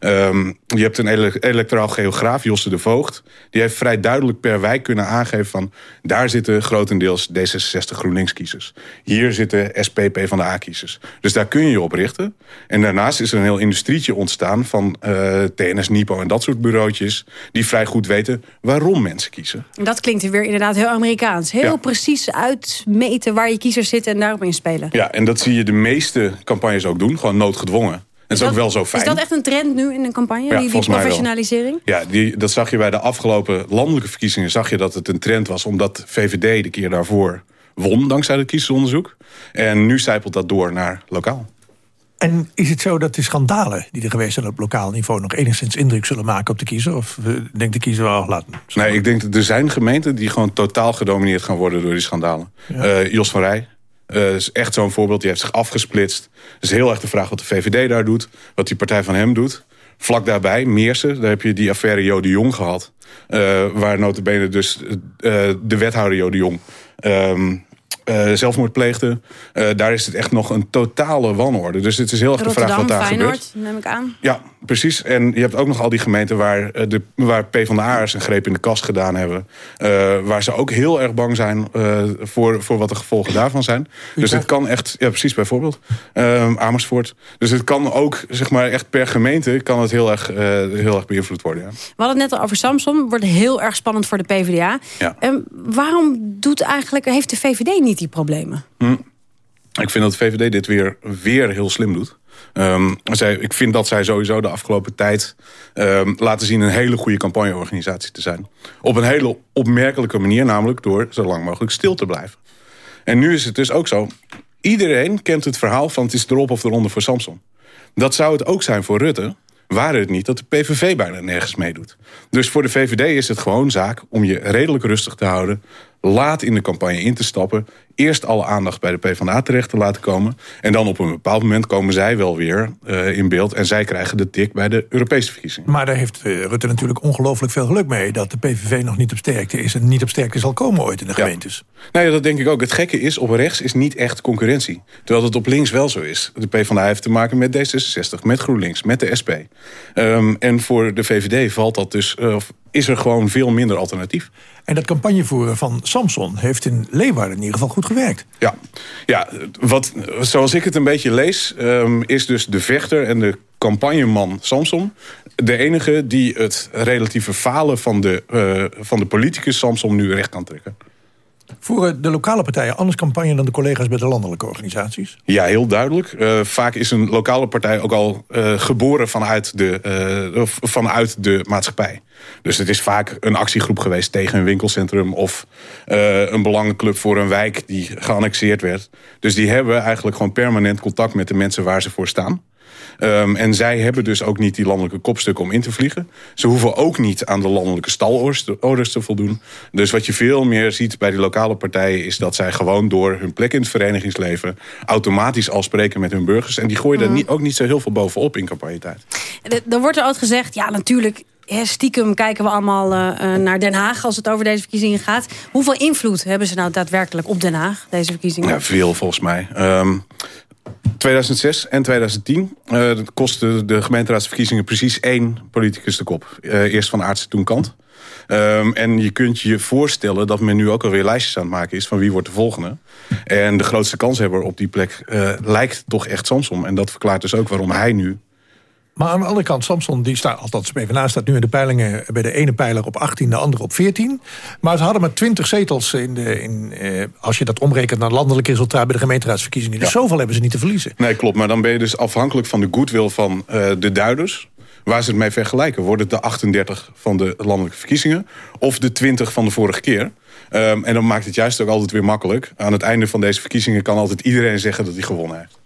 Ehm, je hebt een ele electoraal geograaf, Josse de Voogd. Die heeft vrij duidelijk per wijk kunnen aangeven van... daar zitten grotendeels D66 GroenLinks-kiezers. Hier zitten SPP van de A-kiezers. Dus daar kun je je op richten. En daarnaast is er een heel industrietje ontstaan... van uh, TNS, Nipo en dat soort bureautjes... die vrij goed weten waarom mensen kiezen. En dat klinkt weer inderdaad heel Amerikaans. Heel precies uitmeten waar je kiezers zitten en daarop inspelen. Ja, en dat zie je de meeste campagnes ook doen. Gewoon noodgedwongen. Dat is, ook wel zo fijn. Is dat echt een trend nu in een campagne, ja, die, die professionalisering? Ja, die, dat zag je bij de afgelopen landelijke verkiezingen... zag je dat het een trend was, omdat VVD de keer daarvoor won... dankzij het kiezersonderzoek. En nu zijpelt dat door naar lokaal. En is het zo dat de schandalen die er geweest zijn op lokaal niveau... nog enigszins indruk zullen maken op de kiezer? Of uh, denkt de kiezer wel, laten? Nee, ik denk dat er zijn gemeenten die gewoon totaal gedomineerd gaan worden door die schandalen. Uh, Jos van Rij, uh, is echt zo'n voorbeeld. Die heeft zich afgesplitst. Het is heel erg de vraag wat de VVD daar doet. Wat die partij van hem doet. Vlak daarbij, Meersen, daar heb je die affaire Jode Jong gehad. Uh, waar notabene dus uh, de wethouder Jode Jong... Um, uh, zelfmoord pleegde. Daar is het echt nog een totale wanorde. Dus het is heel erg de vraag wat daar Feyenoord, gebeurt. neem ik aan. Ja, precies. En je hebt ook nog al die gemeenten waar, uh, de, waar PvdA'ers een greep in de kast gedaan hebben. waar ze ook heel erg bang zijn voor, voor wat de gevolgen daarvan zijn. Dus het kan echt, ja precies bijvoorbeeld, Amersfoort. Dus het kan ook, zeg maar, echt per gemeente kan het heel erg, heel erg beïnvloed worden. Ja. We hadden het net al over Samson. Wordt heel erg spannend voor de PvdA. Ja. Um, waarom doet eigenlijk, heeft de VVD niet die problemen? Hm. Ik vind dat de VVD dit weer, weer heel slim doet. Um, zij, ik vind dat zij sowieso de afgelopen tijd um, laten zien... een hele goede campagneorganisatie te zijn. Op een hele opmerkelijke manier, namelijk door zo lang mogelijk stil te blijven. En nu is het dus ook zo... iedereen kent het verhaal van het is erop of eronder voor Samson. Dat zou het ook zijn voor Rutte waren het niet dat de PVV bijna nergens meedoet. Dus voor de VVD is het gewoon zaak om je redelijk rustig te houden... laat in de campagne in te stappen... eerst alle aandacht bij de PvdA terecht te laten komen... en dan op een bepaald moment komen zij wel weer uh, in beeld... en zij krijgen de tik bij de Europese verkiezingen. Maar daar heeft uh, Rutte natuurlijk ongelooflijk veel geluk mee... dat de PVV nog niet op sterkte is en niet op sterkte zal komen ooit in de gemeentes. Nou ja, dat denk ik ook. Het gekke is, op rechts is niet echt concurrentie. Terwijl het op links wel zo is. De PvdA heeft te maken met D66, met GroenLinks, met de SP. Um, en voor de VVD valt dat dus, uh, is er gewoon veel minder alternatief. En dat campagnevoeren van Samson heeft in Leeuwarden in ieder geval goed gewerkt. Ja, ja wat, zoals ik het een beetje lees... Um, is dus de vechter en de campagneman Samson... de enige die het relatieve falen van de, uh, van de politicus Samson nu recht kan trekken. Voeren de lokale partijen anders campagne dan de collega's bij de landelijke organisaties? Ja, heel duidelijk. Uh, vaak is een lokale partij ook al uh, geboren vanuit de, uh, vanuit de maatschappij. Dus het is vaak een actiegroep geweest tegen een winkelcentrum... of een belangenclub voor een wijk die geannexeerd werd. Dus die hebben eigenlijk gewoon permanent contact met de mensen waar ze voor staan. Um, en zij hebben dus ook niet die landelijke kopstukken om in te vliegen. Ze hoeven ook niet aan de landelijke stalorders te voldoen. Dus wat je veel meer ziet bij die lokale partijen... is dat zij gewoon door hun plek in het verenigingsleven... automatisch al spreken met hun burgers. En die gooien mm. daar niet, ook niet zo heel veel bovenop in campagnetijd. Dan wordt er altijd gezegd, ja natuurlijk... Stiekem kijken we allemaal uh, naar Den Haag als het over deze verkiezingen gaat. Hoeveel invloed hebben ze nou daadwerkelijk op Den Haag, deze verkiezingen? Ja, veel volgens mij. Um, 2006 en 2010 uh, kostte de gemeenteraadsverkiezingen precies één politicus de kop. Uh, eerst van Aartsen, toen Kant. Um, en je kunt je voorstellen dat men nu ook alweer lijstjes aan het maken is... van wie wordt de volgende. En de grootste kanshebber op die plek uh, lijkt toch echt Samson. En dat verklaart dus ook waarom hij nu maar aan de andere kant, Samson, die staat, althans PvdA staat nu in de peilingen... bij de ene pijler op 18, de andere op 14. Maar ze hadden maar 20 zetels, in de, in, eh, als je dat omrekent... naar landelijk resultaat bij de gemeenteraadsverkiezingen. Dus ja. zoveel hebben ze niet te verliezen. Nee, klopt. Maar dan ben je dus afhankelijk van de goodwill van uh, de duiders... Waar ze het mee vergelijken? Wordt het de 38 van de landelijke verkiezingen... of de 20 van de vorige keer? Um, en dan maakt het juist ook altijd weer makkelijk. Aan het einde van deze verkiezingen kan altijd iedereen zeggen dat hij gewonnen heeft.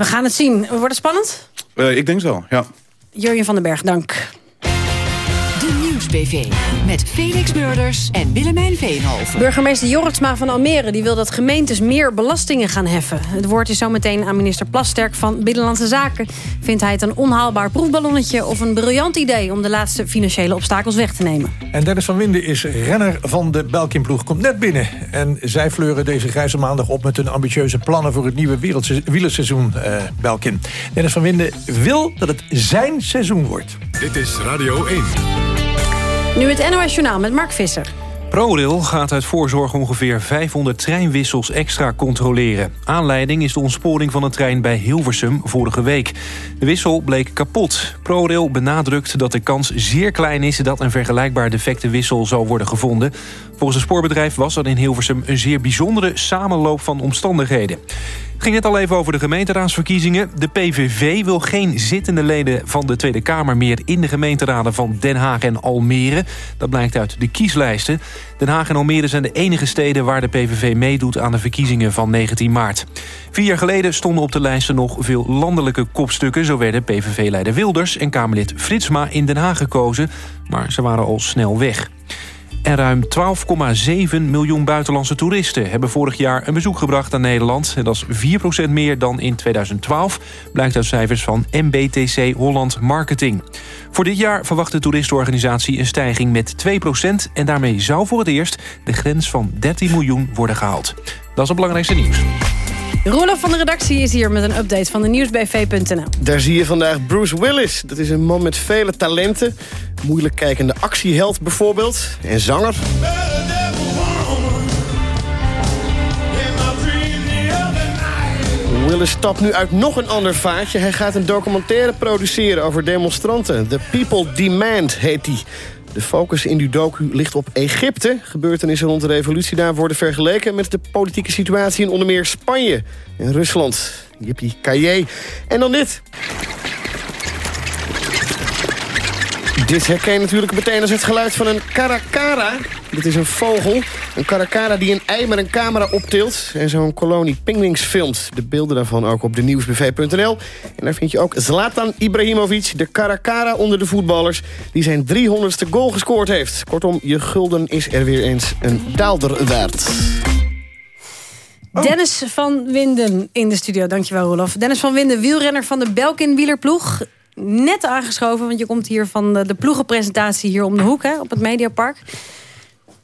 We gaan het zien. Wordt het spannend? Uh, ik denk zo, ja. Jurjen van den Berg, dank. Nieuwsbv. Met Felix Murders en Willemijn Veenhoven. Burgemeester Jorritsma van Almere die wil dat gemeentes meer belastingen gaan heffen. Het woord is zometeen aan minister Plasterk van Binnenlandse Zaken. Vindt hij het een onhaalbaar proefballonnetje of een briljant idee... om de laatste financiële obstakels weg te nemen? En Dennis van Winden is renner van de Belkin-ploeg. Komt net binnen. En zij fleuren deze grijze maandag op met hun ambitieuze plannen... voor het nieuwe wielerseizoen uh, Belkin. Dennis van Winden wil dat het zijn seizoen wordt. Dit is Radio 1. Nu het NOS Journaal met Mark Visser. ProRail gaat uit voorzorg ongeveer 500 treinwissels extra controleren. Aanleiding is de ontsporing van een trein bij Hilversum vorige week. De wissel bleek kapot. ProRail benadrukt dat de kans zeer klein is... dat een vergelijkbaar defecte wissel zal worden gevonden. Volgens het spoorbedrijf was er in Hilversum... een zeer bijzondere samenloop van omstandigheden ging het al even over de gemeenteraadsverkiezingen. De PVV wil geen zittende leden van de Tweede Kamer meer... in de gemeenteraden van Den Haag en Almere. Dat blijkt uit de kieslijsten. Den Haag en Almere zijn de enige steden waar de PVV meedoet... aan de verkiezingen van 19 maart. Vier jaar geleden stonden op de lijsten nog veel landelijke kopstukken. Zo werden PVV-leider Wilders en Kamerlid Fritsma in Den Haag gekozen. Maar ze waren al snel weg. En ruim 12,7 miljoen buitenlandse toeristen... hebben vorig jaar een bezoek gebracht aan Nederland. En dat is 4% meer dan in 2012... blijkt uit cijfers van MBTC Holland Marketing. Voor dit jaar verwacht de toeristenorganisatie een stijging met 2% en daarmee zou voor het eerst de grens van 13 miljoen worden gehaald. Dat is het belangrijkste nieuws. Roelof van de redactie is hier met een update van de nieuwsbv.nl. Daar zie je vandaag Bruce Willis. Dat is een man met vele talenten. Moeilijk kijkende actieheld bijvoorbeeld. En zanger. Willis stapt nu uit nog een ander vaatje. Hij gaat een documentaire produceren over demonstranten. The People Demand heet die. De focus in die docu ligt op Egypte. Gebeurtenissen rond de revolutie daar worden vergeleken... met de politieke situatie in onder meer Spanje en Rusland. Jippie, kaye. En dan dit. Dit herken je natuurlijk meteen als het geluid van een caracara. Dit is een vogel, een caracara die een ei met een camera optilt... en zo'n kolonie pingwings filmt. De beelden daarvan ook op de nieuwsbv.nl. En daar vind je ook Zlatan Ibrahimovic, de caracara onder de voetballers... die zijn 300ste goal gescoord heeft. Kortom, je gulden is er weer eens een daalder waard. Oh. Dennis van Winden in de studio. Dankjewel, Rolof. Dennis van Winden, wielrenner van de Belkin wielerploeg net aangeschoven, want je komt hier van de, de ploegenpresentatie hier om de hoek, hè, op het Mediapark.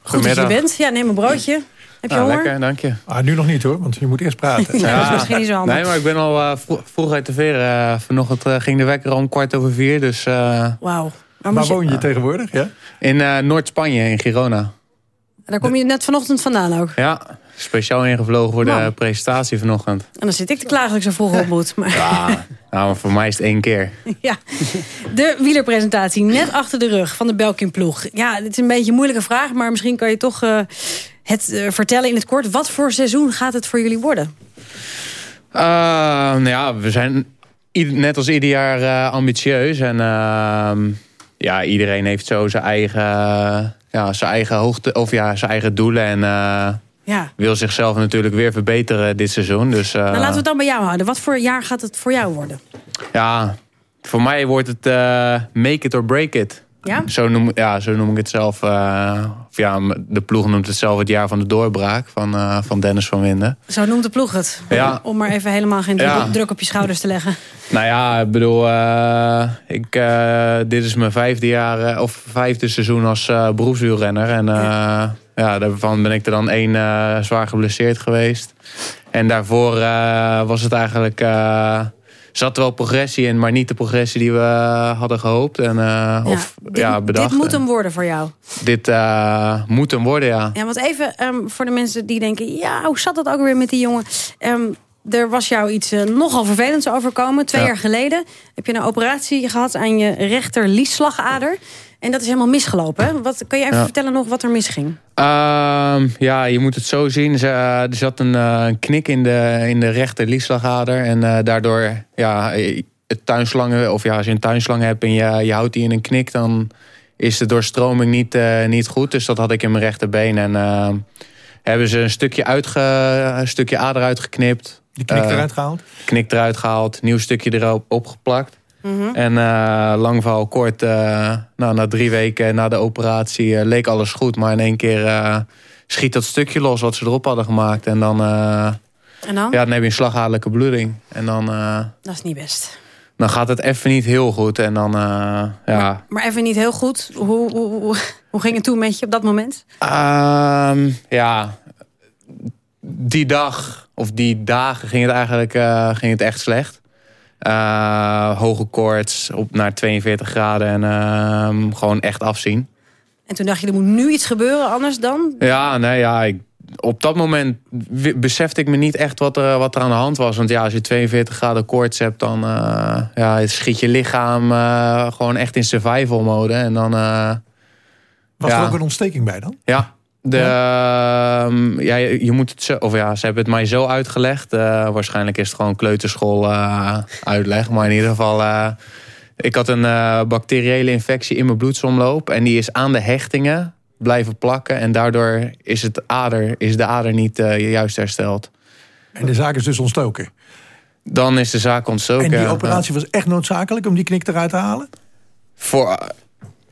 Goed dat je bent. Ja, neem een broodje. Heb je ah, honger? Lekker, dank je. Ah, nu nog niet hoor, want je moet eerst praten. ja, dat is misschien niet zo handig. Nee, maar ik ben al uh, vroeg uit de veren. Uh, vanochtend uh, ging de wekker om kwart over vier. Dus, Wauw. Waar, woon je tegenwoordig? Ja? In Noord-Spanje, in Girona. Daar kom je net vanochtend vandaan ook? Ja, speciaal ingevlogen voor de presentatie vanochtend. En dan zit ik te klagen dat ik zo vroeg op moet. Maar... Ja, nou, voor mij is het één keer. Ja, de wielerpresentatie net achter de rug van de Belkin ploeg. Ja, dit is een beetje een moeilijke vraag, maar misschien kan je toch uh, het uh, vertellen in het kort. Wat voor seizoen gaat het voor jullie worden? Uh, nou ja, we zijn net als ieder jaar ambitieus. En ehm, ja, iedereen heeft zo zijn eigen, ja, zijn eigen hoogte, of ja, zijn eigen doelen. En ja. wil zichzelf natuurlijk weer verbeteren dit seizoen. Dus, uh, nou, laten we het dan bij jou houden. Wat voor jaar gaat het voor jou worden? Ja, voor mij wordt het uh, make it or break it. Ja? Zo noem, ja, zo noem ik het zelf. Uh, of ja, de ploeg noemt het zelf het jaar van de doorbraak van, van Dennis van Winden. Zo noemt de ploeg het. Ja. Om maar even helemaal geen druk, ja. druk op je schouders te leggen. Nou ja, ik bedoel, ik, dit is mijn vijfde jaar of vijfde seizoen als beroepswielrenner. En ja ja, daarvan ben ik er dan één zwaar geblesseerd geweest. En daarvoor was het eigenlijk... Zat er wel progressie in, maar niet de progressie die we hadden gehoopt. En, ja, of dit, ja, bedacht. Dit moet hem worden voor jou. Dit moet hem worden, ja. Ja, want even um, voor de mensen die denken... ja, hoe zat dat ook weer met die jongen? Um, er was jou iets uh, nogal vervelends overkomen. Twee ja. jaar geleden heb je een operatie gehad aan je rechter liesslagader. En dat is helemaal misgelopen. Hè? Wat, kan je even ja. vertellen nog wat er misging? Uh, ja, je moet het zo zien. Ze, uh, er zat een uh, knik in de, in de rechter liesslagader. En uh, daardoor, ja, het tuinslangen, of ja, als je een tuinslang hebt en je, je houdt die in een knik, dan is de doorstroming niet, niet goed. Dus dat had ik in mijn rechterbeen. En hebben ze een stukje, uitge, een stukje ader uitgeknipt. Die knik eruit gehaald? Knik eruit gehaald, nieuw stukje erop opgeplakt. Mhm. En eh, lang verhaal kort, eh, nou, na drie weken na de operatie eh, leek alles goed. Maar in één keer schiet dat stukje los wat ze erop hadden gemaakt. En dan, En dan? ja, dan heb je een slagadelijke bloeding. En dan, Dat is niet best. dan gaat het even niet heel goed. En dan, ja... Maar even niet heel goed. Hoe, hoe, hoe, hoe ging het toen met je op dat moment? Ehm, ja, die dag of die dagen ging het eigenlijk ging het echt slecht. Eh, hoge koorts op naar 42 graden en ehm, gewoon echt afzien. En toen dacht je, er moet nu iets gebeuren anders dan? Ja, nee, ja, ik, op dat moment besefte ik me niet echt wat er, wat er aan de hand was. Want ja, als je 42 graden koorts hebt, dan eh, ja, schiet je lichaam eh, gewoon echt in survival mode. En dan, eh, Was ja. er ook een ontsteking bij dan? Ja. De, ehm, ja, je, je moet het zo, of ja, ze hebben het mij zo uitgelegd. Eh, waarschijnlijk is het gewoon kleuterschool eh, uitleg. Maar in ieder geval, eh, ik had een bacteriële infectie in mijn bloedsomloop. En die is aan de hechtingen blijven plakken. En daardoor is, het ader, is de ader niet juist hersteld. En de zaak is dus ontstoken. Dan is de zaak ontstoken. En die ja. operatie was echt noodzakelijk om die knik eruit te halen? Voor,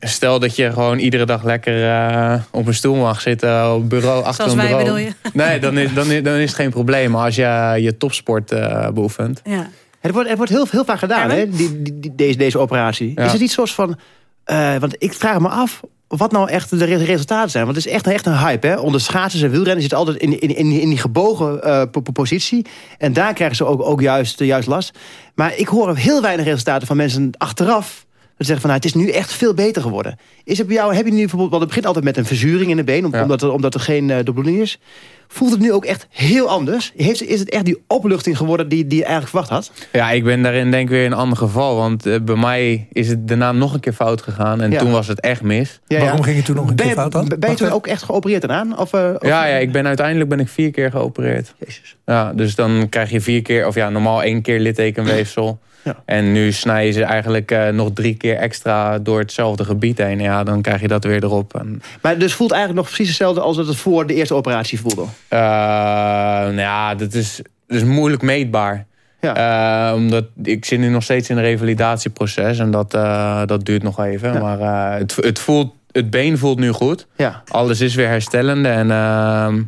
stel dat je gewoon iedere dag lekker eh, op een stoel mag zitten op bureau achter Zoals een wij, bureau. bedoel je? Nee, dan is, dan, is, dan is het geen probleem. Als je je topsport eh, beoefent. Ja. Het wordt, het wordt heel, heel vaak gedaan, hè, die, die, die- deze, deze operatie. Ja. Is het niet zoals van... eh, want ik vraag me af wat nou echt de re- resultaten zijn. Want het is echt, echt een hype. Hè? Onder schaatsers en wielrennen zit altijd in, in, in, in die gebogen eh, po- po- positie. En daar krijgen ze ook, ook juist, juist last. Maar ik hoor heel weinig resultaten van mensen achteraf... Dat zeggen van, nou, het is nu echt veel beter geworden. Is het bij jou, heb je nu bijvoorbeeld, want het begint altijd met een verzuring in de been, om- omdat, er, omdat er geen uh, doorbloeding is. Voelt het nu ook echt heel anders? Heeft, is het echt die opluchting geworden die, die je eigenlijk verwacht had? Ja, ik ben daarin denk ik weer een ander geval. Want eh, bij mij is het daarna nog een keer fout gegaan. En Ja. toen was het echt mis. Ja, ja. Waarom ging het toen nog een Ben keer fout dan? ben je toen ook echt geopereerd eraan? Of, eh, of- Ja, ja, ik ben uiteindelijk ben ik vier keer geopereerd. Ja, dus dan krijg je vier keer, of ja, normaal één keer littekenweefsel. Ja. En nu snijden ze eigenlijk eh, nog drie keer extra door hetzelfde gebied heen. Ja, dan krijg je dat weer erop. En, Maar dus voelt eigenlijk nog precies hetzelfde als dat het voor de eerste operatie voelde? Eh, nou ja, dat is, dat is moeilijk meetbaar. Eh, omdat ik zit nu nog steeds in een revalidatieproces. En dat, eh, dat duurt nog even. Maar het, het, voelt, het been voelt nu goed. Ja. Alles is weer herstellende. En ehm,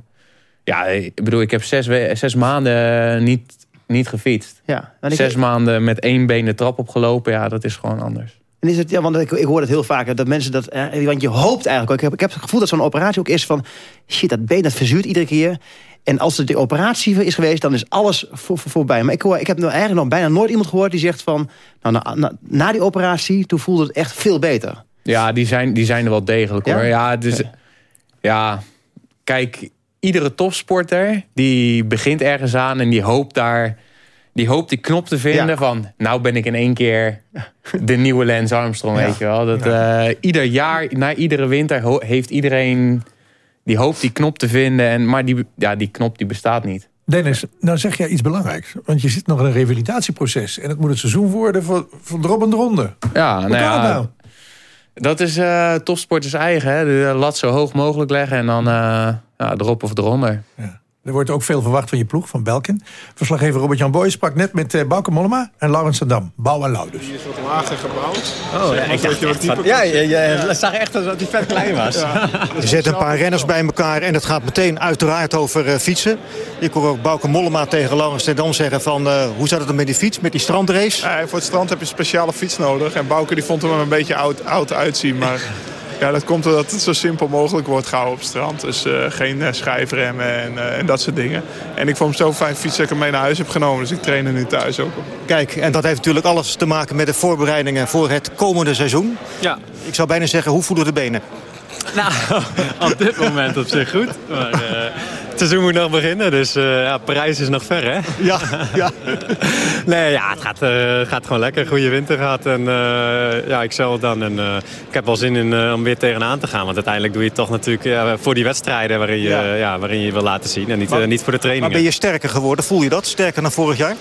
ja, ik bedoel, ik heb zes, zes maanden niet, niet gefietst. Ja. Ik- Zes maanden met één been de trap opgelopen. Ja, dat is gewoon anders. En is het, ja, want ik, ik hoor het heel vaak, dat mensen dat... eh, want je hoopt eigenlijk ook... Ik heb, ik heb het gevoel dat zo'n operatie ook is van... Shit, dat been dat verzuurt iedere keer. En als het de operatie is geweest, dan is alles voor, voor- voorbij. Maar ik, hoor, ik heb nou eigenlijk nog bijna nooit iemand gehoord die zegt van... Nou, na, na, na die operatie, toen voelde het echt veel beter. Ja, die zijn, die zijn er wel degelijk hoor. Ja, dus, ja, kijk, iedere topsporter die begint ergens aan en die hoopt daar, die hoopt die knop te vinden van, nou ben ik in één keer de nieuwe Lance Armstrong, Ja. weet je wel. Dat eh, ieder jaar, na iedere winter heeft iedereen die hoopt die knop te vinden, en, maar die, ja, die knop die bestaat niet. Dennis, nou zeg jij iets belangrijks. Want je zit nog in een revalidatieproces. En het moet het seizoen worden van, van erop en eronder. Ja, Hoe nou kan ja, het nou? Dat is eh topsporters eigen. Hè? De lat zo hoog mogelijk leggen en dan eh, ja, erop of eronder. Er wordt ook veel verwacht van je ploeg, van Belkin. Verslaggever Robert-Jan Boy sprak net met uh, Bauke Mollema en Laurens Dam. Bouw en Lau dus. Hier is wat lager gebouwd. Oh, ja, ik dacht echt van- ja, je, je zag echt dat hij vet klein was. Je zet een paar renners bij elkaar en het gaat meteen uiteraard over eh, fietsen. Ik hoor ook Bauke Mollema tegen Laurens Dam zeggen van... eh, hoe zat het dan met die fiets, met die strandrace? Ja, voor het strand heb je een speciale fiets nodig. En Bouke die vond hem een beetje oud, oud uitzien. Maar ja, dat komt doordat het zo simpel mogelijk wordt gehouden op het strand. Dus eh, geen eh, schijfremmen en, eh, en dat soort dingen. En ik vond hem zo fijn fiets dat ik hem mee naar huis heb genomen. Dus ik train er nu thuis ook op. Kijk, en dat heeft natuurlijk alles te maken met de voorbereidingen voor het komende seizoen. Ja. Ik zou bijna zeggen, hoe voelen de benen? Nou, op dit moment op zich goed. Maar eh, het seizoen moet nog beginnen, dus eh, ja, Parijs is nog ver, hè? Ja, ja. nee, ja, het gaat, eh, gaat gewoon lekker. Goede winter gehad. En uh, ja, ik zelf dan. En uh, ik heb wel zin in uh, om weer tegenaan te gaan. Want uiteindelijk doe je het toch natuurlijk ja, voor die wedstrijden waarin je, ja. ja waarin je wil laten zien. En niet, maar, niet voor de trainingen. Maar ben je sterker geworden? Voel je dat? Sterker dan vorig jaar?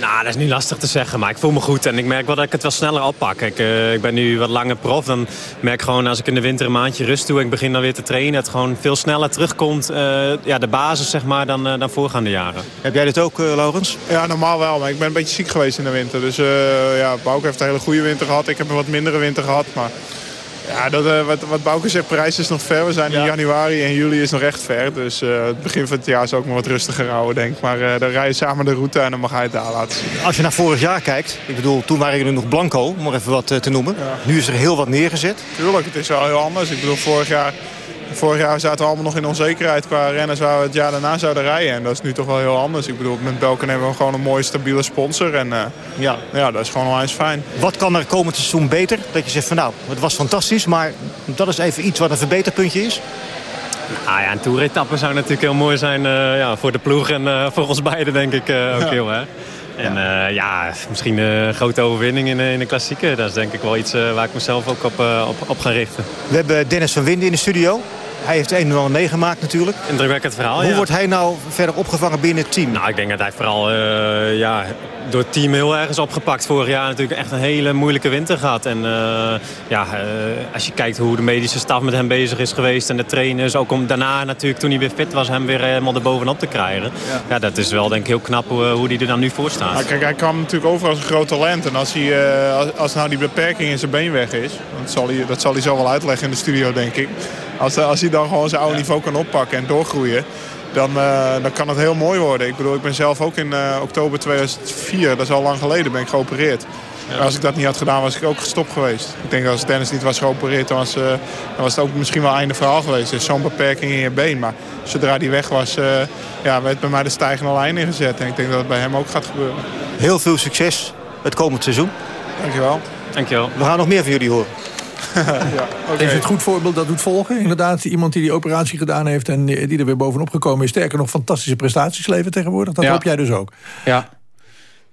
Nou, dat is niet lastig te zeggen, maar ik voel me goed. En ik merk wel dat ik het wel sneller oppak. Ik, uh, ik ben nu wat langer prof. Dan merk ik gewoon als ik in de winter een maandje rust doe... en ik begin dan weer te trainen... dat het gewoon veel sneller terugkomt. Uh, ja, de basis, zeg maar, dan, uh, dan voorgaande jaren. Heb jij dit ook, Laurens? Ja, normaal wel. Maar ik ben een beetje ziek geweest in de winter. Dus ja, Bouke heeft een hele goede winter gehad. Ik heb een wat mindere winter gehad, maar... Ja, dat, uh, wat, wat Bouke zegt, Parijs is nog ver. We zijn in januari en juli is nog echt ver. Dus uh, het begin van het jaar is ook nog wat rustiger houden, denk ik. Maar uh, dan rij je samen de route en dan mag hij het daar laten zien. Als je naar vorig jaar kijkt, ik bedoel, toen waren jullie nog blanco, om maar even wat te noemen. Ja. Nu is er heel wat neergezet. Tuurlijk, het is wel heel anders. Ik bedoel, vorig jaar Vorig jaar zaten we allemaal nog in onzekerheid qua renners waar we het jaar daarna zouden rijden. En dat is nu toch wel heel anders. Ik bedoel, met Belkin hebben we gewoon een mooie stabiele sponsor. En uh, ja, ja, dat is gewoon wel eens fijn. Wat kan er komend seizoen beter? Dat je zegt van nou, het was fantastisch, maar dat is even iets wat een verbeterpuntje is. Ah ja, een toeretappe zou natuurlijk heel mooi zijn uh, ja, voor de ploeg en uh, voor ons beiden denk ik ook ja. heel. Hè? En uh, ja, misschien een grote overwinning in, in de klassieke. Dat is denk ik wel iets uh, waar ik mezelf ook op, uh, op, op ga richten. We hebben Dennis van Winden in de studio. Hij heeft een en ander meegemaakt natuurlijk. Indrukwekkend verhaal, Hoe ja. wordt hij nou verder opgevangen binnen het team? Nou, ik denk dat hij vooral uh, ja, door het team heel erg is opgepakt. Vorig jaar natuurlijk echt een hele moeilijke winter gehad. En uh, ja, uh, als je kijkt hoe de medische staf met hem bezig is geweest... en de trainers, ook om daarna natuurlijk toen hij weer fit was... hem weer helemaal erbovenop te krijgen. Ja. ja dat is wel denk ik heel knap hoe, hoe hij er dan nu voor staat. Nou, kijk, hij kwam natuurlijk over als een groot talent. En als, hij, als, als nou die beperking in zijn been weg is... Dat zal, hij, dat zal hij zo wel uitleggen in de studio, denk ik... Als, als hij dan gewoon zijn oude niveau kan oppakken en doorgroeien... Dan, uh, dan kan het heel mooi worden. Ik bedoel, ik ben zelf ook in uh, oktober 2004, dat is al lang geleden, ben ik geopereerd. Ja. Als ik dat niet had gedaan, was ik ook gestopt geweest. Ik denk dat als Dennis niet was geopereerd, dan was, uh, dan was het ook misschien wel einde verhaal geweest. Er is zo'n beperking in je been. Maar zodra die weg was, ja, werd bij mij de stijgende lijn ingezet. En ik denk dat het bij hem ook gaat gebeuren. Heel veel succes het komend seizoen. Dankjewel. Dankjewel. We gaan nog meer van jullie horen. Ja, okay. Is het goed voorbeeld dat doet volgen? Inderdaad, iemand die die operatie gedaan heeft... en die er weer bovenop gekomen is. Sterker nog, fantastische prestaties levert tegenwoordig. Dat ja. hoop jij dus ook. Ja.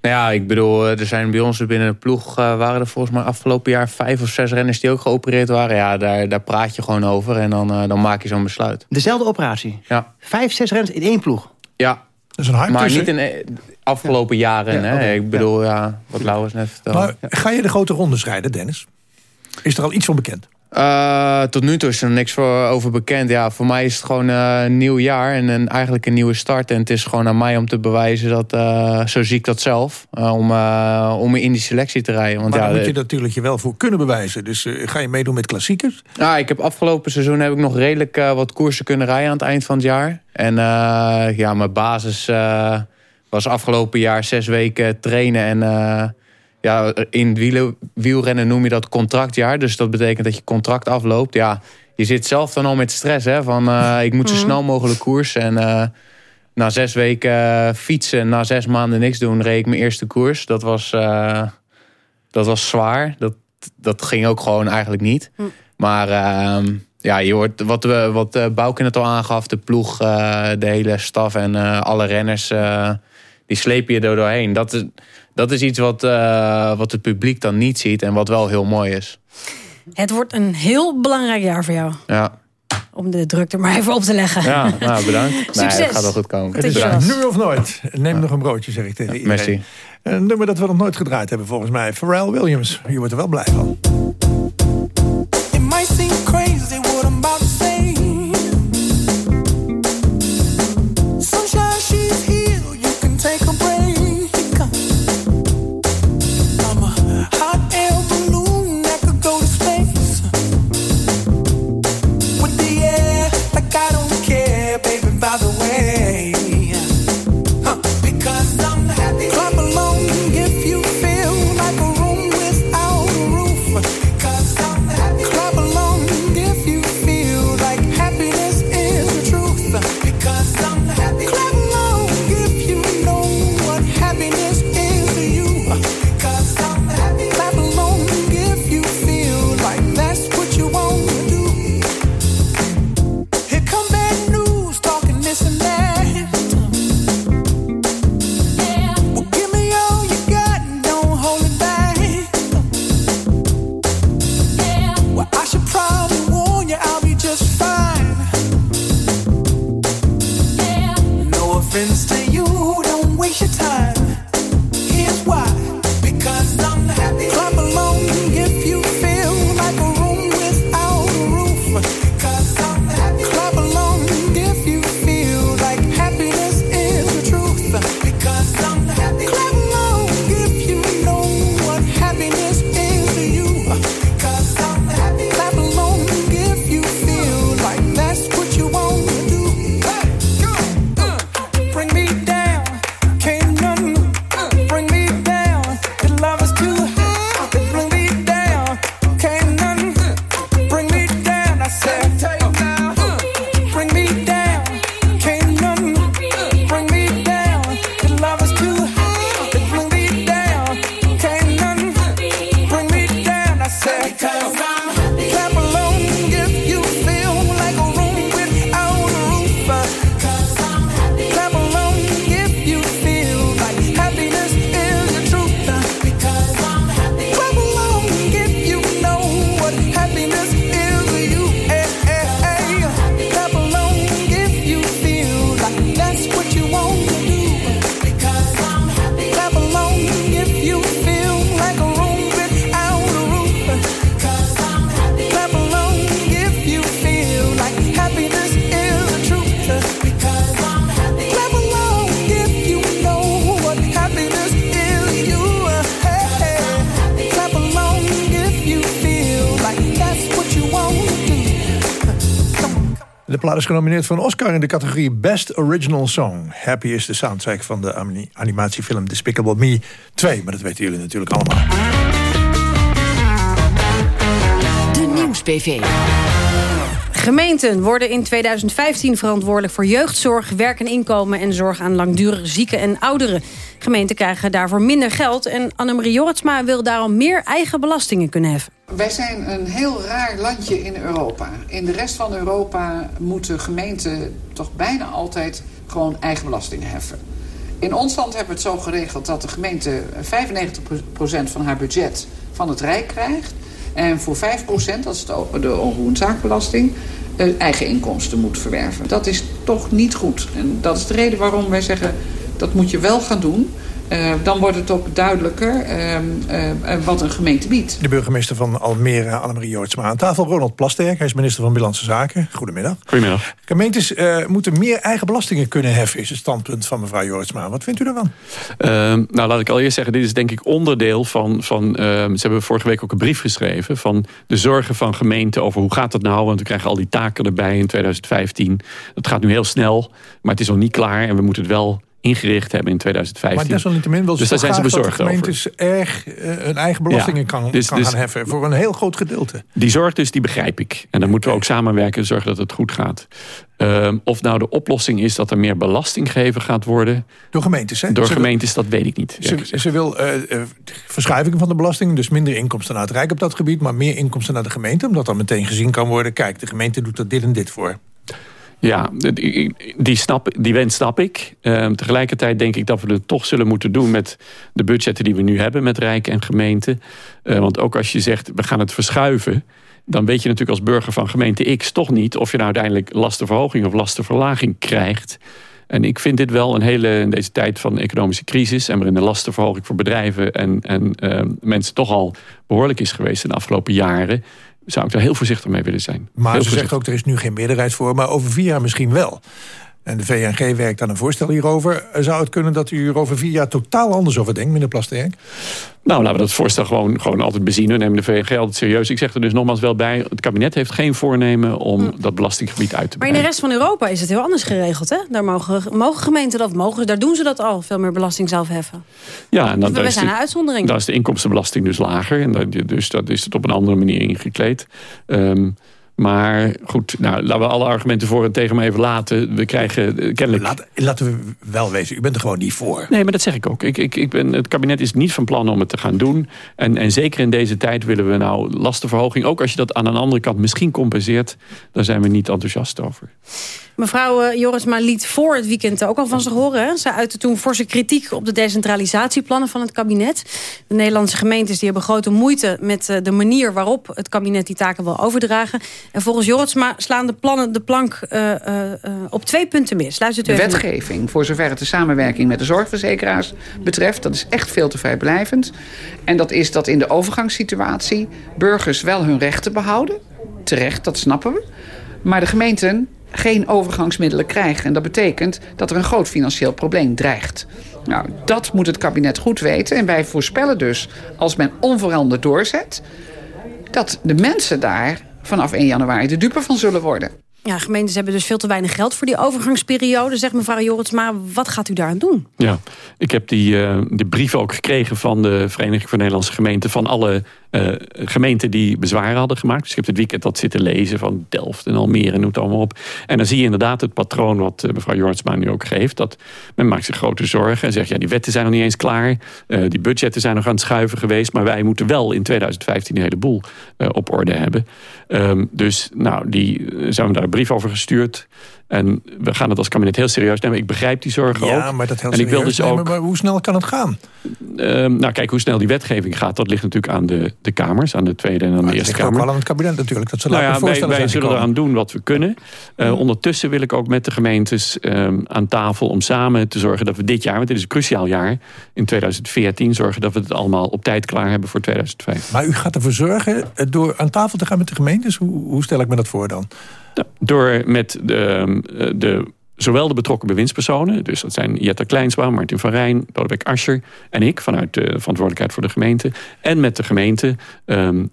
Nou ja, ik bedoel, er zijn bij ons binnen de ploeg... Uh, waren er volgens mij afgelopen jaar vijf of zes renners... die ook geopereerd waren. Ja, daar, daar praat je gewoon over en dan, uh, dan maak je zo'n besluit. Dezelfde operatie? Ja. Vijf, zes renners in één ploeg? Ja. Dat is een hype Maar tussen. niet in de afgelopen jaren. Ja, hè? okay. Ik bedoel, ja. wat Lauwers net vertelde. Maar ga je de grote rondes rijden, Dennis? Is er al iets van bekend? Uh, tot nu toe is er niks voor, over bekend. Ja, voor mij is het gewoon uh, een nieuw jaar en een, eigenlijk een nieuwe start. En het is gewoon aan mij om te bewijzen dat, uh, zo zie ik dat zelf, om, om in die selectie te rijden. Want maar ja, daar moet je natuurlijk je wel voor kunnen bewijzen. Dus ga je meedoen met klassiekers? Ja, ik heb afgelopen seizoen heb ik nog redelijk wat koersen kunnen rijden aan het eind van het jaar. En ja, mijn basis was afgelopen jaar zes weken trainen en ja, in wielen, wielrennen noem je dat contractjaar. Dus dat betekent dat je contract afloopt. Ja, je zit zelf dan al met stress. Hè, van uh, ik moet zo snel mogelijk koers. En uh, na zes weken uh, fietsen, na zes maanden niks doen, reed ik mijn eerste koers. Dat was, dat was zwaar. Dat, dat ging ook gewoon eigenlijk niet. Mm. Maar ehm, ja, je hoort wat, we, wat Bouke het al aangaf. De ploeg, de hele staf en alle renners... die slepen je er doorheen. Dat is dat is iets wat, uh, wat het publiek dan niet ziet en wat wel heel mooi is. Het wordt een heel belangrijk jaar voor jou. Ja. Om de druk er maar even op te leggen. Ja, nou, bedankt. Succes. Nee, dat gaat wel goed komen. Het is nu of nooit. Neem ja. nog een broodje, zeg ik tegen iedereen. Merci. Een nummer dat we nog nooit gedraaid hebben, volgens mij. Pharrell Williams. Je wordt er wel blij van. It might seem crazy what I'm about friends to you. Don't waste your time. Genomineerd voor Oscar in de categorie Best Original Song. Happy is de soundtrack van de ani- animatiefilm Despicable Me 2. Maar dat weten jullie natuurlijk allemaal. De Nieuws-PV. Gemeenten worden in 2015 verantwoordelijk voor jeugdzorg, werk en inkomen... en zorg aan langdurig zieken en ouderen. Gemeenten krijgen daarvoor minder geld... en Annemarie Jorritsma wil daarom meer eigen belastingen kunnen heffen. Wij zijn een heel raar landje in Europa. In de rest van Europa moeten gemeenten toch bijna altijd gewoon eigen belastingen heffen. In ons land hebben we het zo geregeld dat de gemeente 95% van haar budget van het Rijk krijgt. En voor 5%, dat is de, de onroerendzaakbelasting, eh, eigen inkomsten moet verwerven. Dat is toch niet goed. En dat is de reden waarom wij zeggen, dat moet je wel gaan doen. Eh, dan wordt het ook duidelijker ehm, eh, eh, wat een gemeente biedt. De burgemeester van Almere, Annemarie Joortsma. Aan tafel Ronald Plasterk, hij is minister van Binnenlandse Zaken. Goedemiddag. Goedemiddag. Gemeentes eh, moeten meer eigen belastingen kunnen heffen... is het standpunt van mevrouw Joortsma. Wat vindt u daarvan? Ehm, nou, laat ik al eerst zeggen, dit is denk ik onderdeel van... van ehm, ze hebben vorige week ook een brief geschreven... van de zorgen van gemeenten over hoe gaat dat nou... want we krijgen al die taken erbij in 2015. Dat gaat nu heel snel, maar het is nog niet klaar... en we moeten het wel ingericht hebben in 2015. Maar desalniettemin wil ze dus daar zijn ze bezorgd dat over. gemeentes erg eh, hun eigen belastingen Ja, kan, dus- kan dus- gaan heffen. Voor een heel groot gedeelte. Die zorg dus, die begrijp ik. En dan moeten we ook samenwerken en zorgen dat het goed gaat. Ehm, of nou de oplossing is dat er meer belasting gegeven gaat worden... Door gemeentes, hè? Door Ze- gemeentes, dat weet ik niet. Ze, ze wil eh, eh, verschuiving van de belasting, dus minder inkomsten naar het Rijk op dat gebied, maar meer inkomsten naar de gemeente, omdat dan meteen gezien kan worden, kijk, de gemeente doet er dit en dit voor. Ja, die, snap, die wens snap ik. Ehm, tegelijkertijd denk ik dat we het toch zullen moeten doen... met de budgetten die we nu hebben met Rijk en gemeente. Eh, want ook als je zegt, we gaan het verschuiven... dan weet je natuurlijk als burger van gemeente X toch niet... of je nou uiteindelijk lastenverhoging of lastenverlaging krijgt... En ik vind dit wel een hele, in deze tijd van economische crisis... en waarin de lastenverhoging voor bedrijven en, en ehm, mensen toch al behoorlijk is geweest... in de afgelopen jaren, zou ik daar heel voorzichtig mee willen zijn. Maar Heel ze zegt ook, er is nu geen meerderheid voor, maar over vier jaar misschien wel. En de VNG werkt aan een voorstel hierover. Zou het kunnen dat u er over vier jaar totaal anders over denkt, meneer Plasterk? Nou, laten we dat voorstel gewoon, gewoon altijd bezien. We nemen de VNG altijd serieus. Ik zeg er dus nogmaals wel bij... het kabinet heeft geen voornemen om dat belastinggebied uit te Maar in de rest van Europa is het heel anders geregeld. Hè? Daar mogen, mogen gemeenten dat, mogen, daar doen ze dat al. Veel meer belasting zelf heffen. Ja, en dan, We is zijn de- een uitzondering. Daar is de inkomstenbelasting dus lager. En dat, dus dat is het op een andere manier ingekleed. Ehm, maar goed, nou, laten we alle argumenten voor en tegen maar even laten. We krijgen eh, kennelijk... Laat, laten we wel wezen, u bent er gewoon niet voor. Nee, maar dat zeg ik ook. Ik, ik, ik ben, het kabinet is niet van plan om het te gaan doen. En, en zeker in deze tijd willen we nou lastenverhoging... ook als je dat aan een andere kant misschien compenseert... daar zijn we niet enthousiast over. Mevrouw eh, Jorisma liet voor het weekend ook al van zich horen. Hè? Ze uitte toen forse kritiek op de decentralisatieplannen van het kabinet. De Nederlandse gemeentes die hebben grote moeite met eh, de manier waarop het kabinet die taken wil overdragen. En volgens Jorisma slaan de plannen de plank eh, eh, op twee punten mis. Luistert u De wetgeving, voor zover het de samenwerking met de zorgverzekeraars betreft... dat is echt veel te vrijblijvend. En dat is dat in de overgangssituatie burgers wel hun rechten behouden. Terecht, dat snappen we. Maar de gemeenten geen overgangsmiddelen krijgen. En dat betekent dat er een groot financieel probleem dreigt. Nou, dat moet het kabinet goed weten. En wij voorspellen dus, als men onveranderd doorzet... dat de mensen daar vanaf 1 januari de dupe van zullen worden. Ja, gemeentes hebben dus veel te weinig geld voor die overgangsperiode. Zegt mevrouw Jorisma, wat gaat u daaraan doen? Ja, ik heb die, eh, de brief ook gekregen van de Vereniging van Nederlandse Gemeenten... van alle eh, gemeenten die bezwaren hadden gemaakt. Dus ik heb dit weekend dat zitten lezen van Delft en Almere en noem het allemaal op. En dan zie je inderdaad het patroon wat eh, mevrouw Jortsma nu ook geeft. Dat men maakt zich grote zorgen en zegt... ja, die wetten zijn nog niet eens klaar. eh, die budgetten zijn nog aan het schuiven geweest. Maar wij moeten wel in 2015 een heleboel eh, op orde hebben. Ehm, dus nou, die zijn we daar een brief over gestuurd... En we gaan het als kabinet heel serieus nemen. Ik begrijp die zorgen ook. Ja, maar dat heel en ik wil dus nemen, ook maar hoe snel kan het gaan? Ehm, nou, kijk hoe snel die wetgeving gaat. Dat ligt natuurlijk aan de, de Kamers, aan de Tweede en aan de Het Eerste ligt ook Kamer. wel aan het kabinet natuurlijk. Dat ze Nou ja, wij, wij zullen eraan doen wat we kunnen. Eh, ondertussen wil ik ook met de gemeentes ehm, aan tafel om samen te zorgen dat we dit jaar, want dit is een cruciaal jaar, in 2014, zorgen dat we het allemaal op tijd klaar hebben voor 2005. Maar u gaat ervoor zorgen eh, door aan tafel te gaan met de gemeentes? Hoe, hoe stel ik me dat voor dan? Door met de, ehm, de, zowel de betrokken bewindspersonen, dus dat zijn Jetta Kleinsma, Martin van Rijn, Lodewijk Asscher en ik vanuit de verantwoordelijkheid voor de gemeente, en met de gemeente ehm,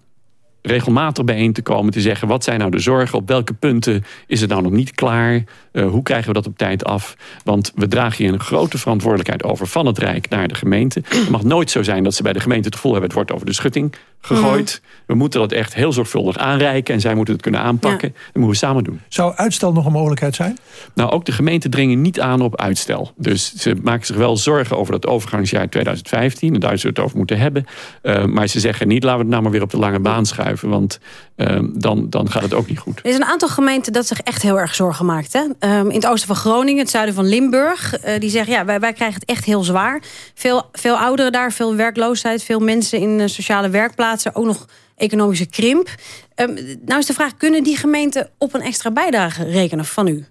regelmatig bijeen te komen. Te zeggen, wat zijn nou de zorgen? Op welke punten is het nou nog niet klaar? Uh, hoe krijgen we dat op tijd af? Want we dragen hier een grote verantwoordelijkheid over van het Rijk naar de gemeente. Het mag nooit zo zijn dat ze bij de gemeente het gevoel hebben... het wordt over de schutting gegooid. We moeten dat echt heel zorgvuldig aanreiken. En zij moeten het kunnen aanpakken. Dat moeten we samen doen. Zou uitstel nog een mogelijkheid zijn? Nou, ook de gemeenten dringen niet aan op uitstel. Dus ze maken zich wel zorgen over dat overgangsjaar 2015. En daar zullen we het over moeten hebben. Uh, maar ze zeggen niet, laten we het nou maar weer op de lange baan schuiven. Want uh, dan, dan gaat het ook niet goed. Er is een aantal gemeenten dat zich echt heel erg zorgen maakt. Hè? Um, in het oosten van Groningen, het zuiden van Limburg. Uh, die zeggen, ja, wij, wij krijgen het echt heel zwaar. Veel, veel ouderen daar, veel werkloosheid. Veel mensen in sociale werkplaatsen. Ook nog economische krimp. Um, nou is de vraag, kunnen die gemeenten op een extra bijdrage rekenen van u?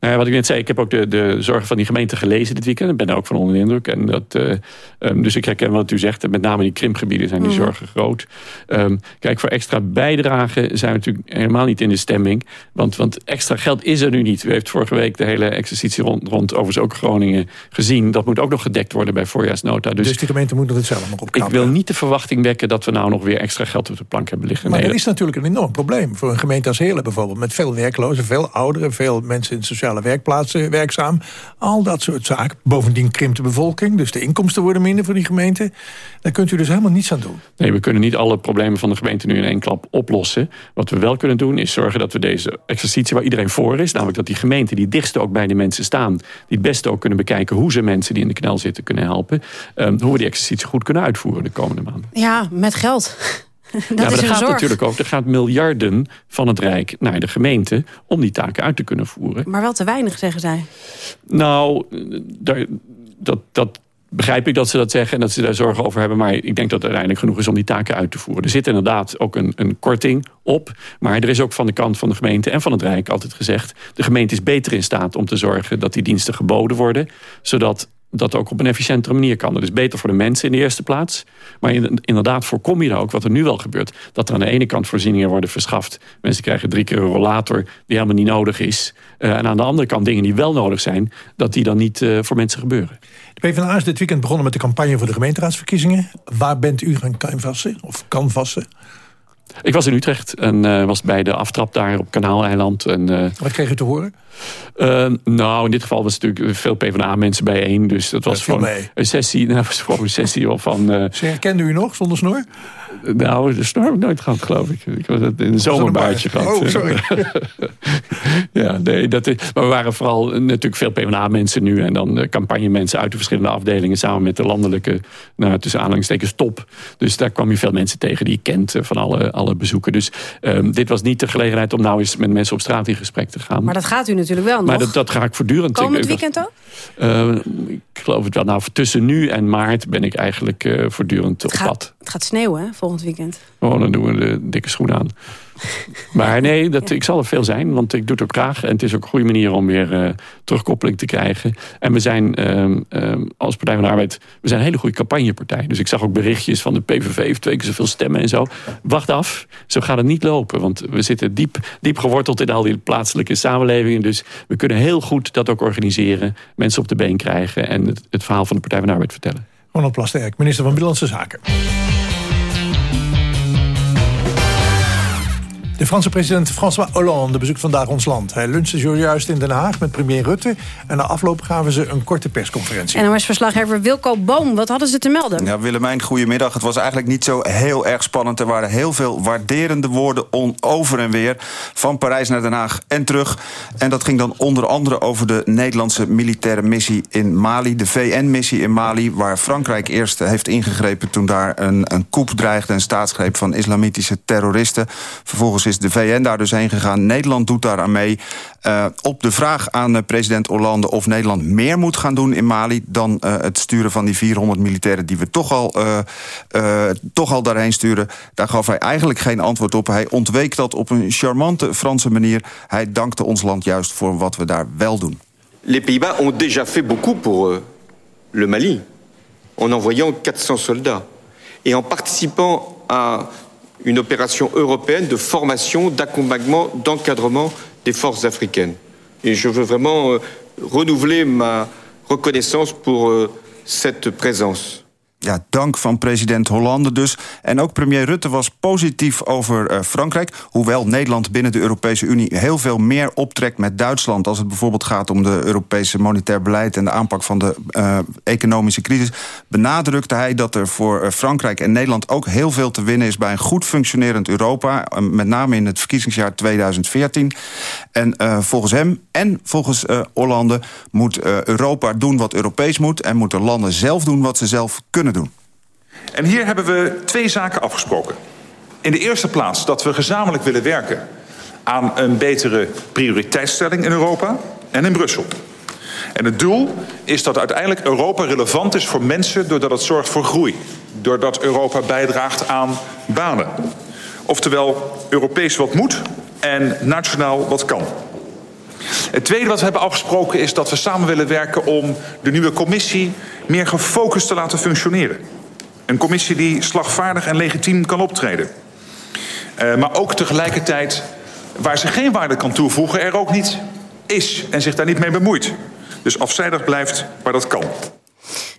Nou wat ik net zei, ik heb ook de, de zorgen van die gemeente gelezen dit weekend. Ik ben daar ook van onder de indruk. En dat, uh, um, dus ik herken wat u zegt. Met name in die krimpgebieden zijn die mm. zorgen groot. Um, kijk, voor extra bijdragen zijn we natuurlijk helemaal niet in de stemming. Want, want extra geld is er nu niet. U heeft vorige week de hele exercitie rond, rond overigens ook Groningen gezien. Dat moet ook nog gedekt worden bij voorjaarsnota. Dus, dus die gemeente moet het zelf nog opknappen. Ik wil niet de verwachting wekken dat we nou nog weer extra geld op de plank hebben liggen. Maar nee, dat is natuurlijk een enorm probleem. Voor een gemeente als Heerlen bijvoorbeeld. Met veel werklozen, veel ouderen, veel mensen in sociale werkplaatsen werkzaam. Al dat soort zaken. Bovendien krimpt de bevolking, dus de inkomsten worden minder voor die gemeente. Daar kunt u dus helemaal niets aan doen. Nee, we kunnen niet alle problemen van de gemeente nu in één klap oplossen. Wat we wel kunnen doen is zorgen dat we deze exercitie waar iedereen voor is... namelijk dat die gemeenten die het dichtste ook bij de mensen staan... die het beste ook kunnen bekijken hoe ze mensen die in de knel zitten kunnen helpen... Um, hoe we die exercitie goed kunnen uitvoeren de komende maanden. Ja, met geld. Dat ja, maar is er gaat zorg. natuurlijk ook. Er gaat miljarden van het Rijk naar de gemeente om die taken uit te kunnen voeren. Maar wel te weinig, zeggen zij. Nou, daar, dat, dat begrijp ik dat ze dat zeggen en dat ze daar zorgen over hebben. Maar ik denk dat het uiteindelijk genoeg is om die taken uit te voeren. Er zit inderdaad ook een, een korting op. Maar er is ook van de kant van de gemeente en van het Rijk altijd gezegd... de gemeente is beter in staat om te zorgen dat die diensten geboden worden. Zodat dat ook op een efficiëntere manier kan. Dat is beter voor de mensen in de eerste plaats. Maar inderdaad voorkom je dan ook wat er nu wel gebeurt. Dat er aan de ene kant voorzieningen worden verschaft. Mensen krijgen drie keer een rollator die helemaal niet nodig is. Uh, en aan de andere kant dingen die wel nodig zijn... dat die dan niet uh, voor mensen gebeuren. De PvdA is dit weekend begonnen met de campagne voor de gemeenteraadsverkiezingen. Waar bent u gaan canvassen of canvassen? Ik was in Utrecht en uh, was bij de aftrap daar op Kanaaleiland. En, uh, Wat kreeg u te horen? Uh, nou, in dit geval was natuurlijk veel PvdA-mensen bijeen. Dus dat was gewoon een sessie. Nou, was gewoon een sessie van. Ze herkende u nog zonder snor? Nou, de snor heb ik nooit gehad, geloof ik. Ik was het in een zomerbaardje gehad. Oh, sorry. ja, nee, dat is, maar we waren vooral natuurlijk veel PvdA-mensen nu. En dan campagnemensen uit de verschillende afdelingen. Samen met de landelijke, nou, tussen aanhalingstekens, top. Dus daar kwam je veel mensen tegen die je kent van alle, alle bezoeken. Dus um, dit was niet de gelegenheid om nou eens met mensen op straat in gesprek te gaan. Maar dat gaat u natuurlijk wel nog. Maar dat, dat ga ik voortdurend. Komend weekend ook? Uh, ik geloof het wel. Nou, tussen nu en maart ben ik eigenlijk uh, voortdurend op pad. Het gaat sneeuwen, volgend weekend. Oh, dan doen we de dikke schoen aan. Maar nee, dat, ik zal er veel zijn, want ik doe het ook graag. En het is ook een goede manier om weer uh, terugkoppeling te krijgen. En we zijn um, um, als Partij van de Arbeid... we zijn een hele goede campagnepartij. Dus ik zag ook berichtjes van de PVV... heeft twee keer zoveel stemmen en zo. Wacht af, zo gaat het niet lopen. Want we zitten diep, diep geworteld in al die plaatselijke samenlevingen. Dus we kunnen heel goed dat ook organiseren. Mensen op de been krijgen... en het, het verhaal van de Partij van de Arbeid vertellen. Ronald Plasterk, minister van Binnenlandse Zaken. De Franse president François Hollande bezoekt vandaag ons land. Hij lunchte zojuist in Den Haag met premier Rutte. En na afloop gaven ze een korte persconferentie. NOS-verslaggever Wilco Boom, wat hadden ze te melden? Ja, Willemijn, goedemiddag. Het was eigenlijk niet zo heel erg spannend. Er waren heel veel waarderende woorden over en weer. Van Parijs naar Den Haag en terug. En dat ging dan onder andere over de Nederlandse militaire missie in Mali. De VN-missie in Mali, waar Frankrijk eerst heeft ingegrepen... toen daar een, een coup dreigde, een staatsgreep van islamitische terroristen. Vervolgens is de VN daar dus heen gegaan. Nederland doet daar aan mee. Uh, op de vraag aan uh, president Hollande of Nederland meer moet gaan doen in Mali... dan uh, het sturen van die 400 militairen die we toch al, toch al daarheen sturen... daar gaf hij eigenlijk geen antwoord op. Hij ontweek dat op een charmante Franse manier. Hij dankte ons land juist voor wat we daar wel doen. Les Pays-Bas ont déjà fait beaucoup pour euh, le Mali... en envoyant 400 soldats. Et en participant à une opération européenne de formation, d'accompagnement, d'encadrement des forces africaines. Et je veux vraiment euh, renouveler ma reconnaissance pour euh, cette présence. Ja, dank van president Hollande dus. En ook premier Rutte was positief over uh, Frankrijk. Hoewel Nederland binnen de Europese Unie heel veel meer optrekt met Duitsland... als het bijvoorbeeld gaat om de Europese monetair beleid... en de aanpak van de uh, economische crisis... benadrukte hij dat er voor uh, Frankrijk en Nederland ook heel veel te winnen is... bij een goed functionerend Europa, met name in het verkiezingsjaar 2014. En volgens hem en volgens Hollande moet Europa doen wat Europees moet... en moeten landen zelf doen wat ze zelf kunnen En hier hebben we twee zaken afgesproken. In de eerste plaats dat we gezamenlijk willen werken aan een betere prioriteitsstelling in Europa en in Brussel. En het doel is dat uiteindelijk Europa relevant is voor mensen doordat het zorgt voor groei. Doordat Europa bijdraagt aan banen. Oftewel, Europees wat moet en nationaal wat kan. Het tweede wat we hebben afgesproken is dat we samen willen werken om de nieuwe commissie meer gefocust te laten functioneren. Een commissie die slagvaardig en legitiem kan optreden. Uh, maar ook tegelijkertijd, waar ze geen waarde kan toevoegen, er ook niet is en zich daar niet mee bemoeit. Dus afzijdig blijft waar dat kan.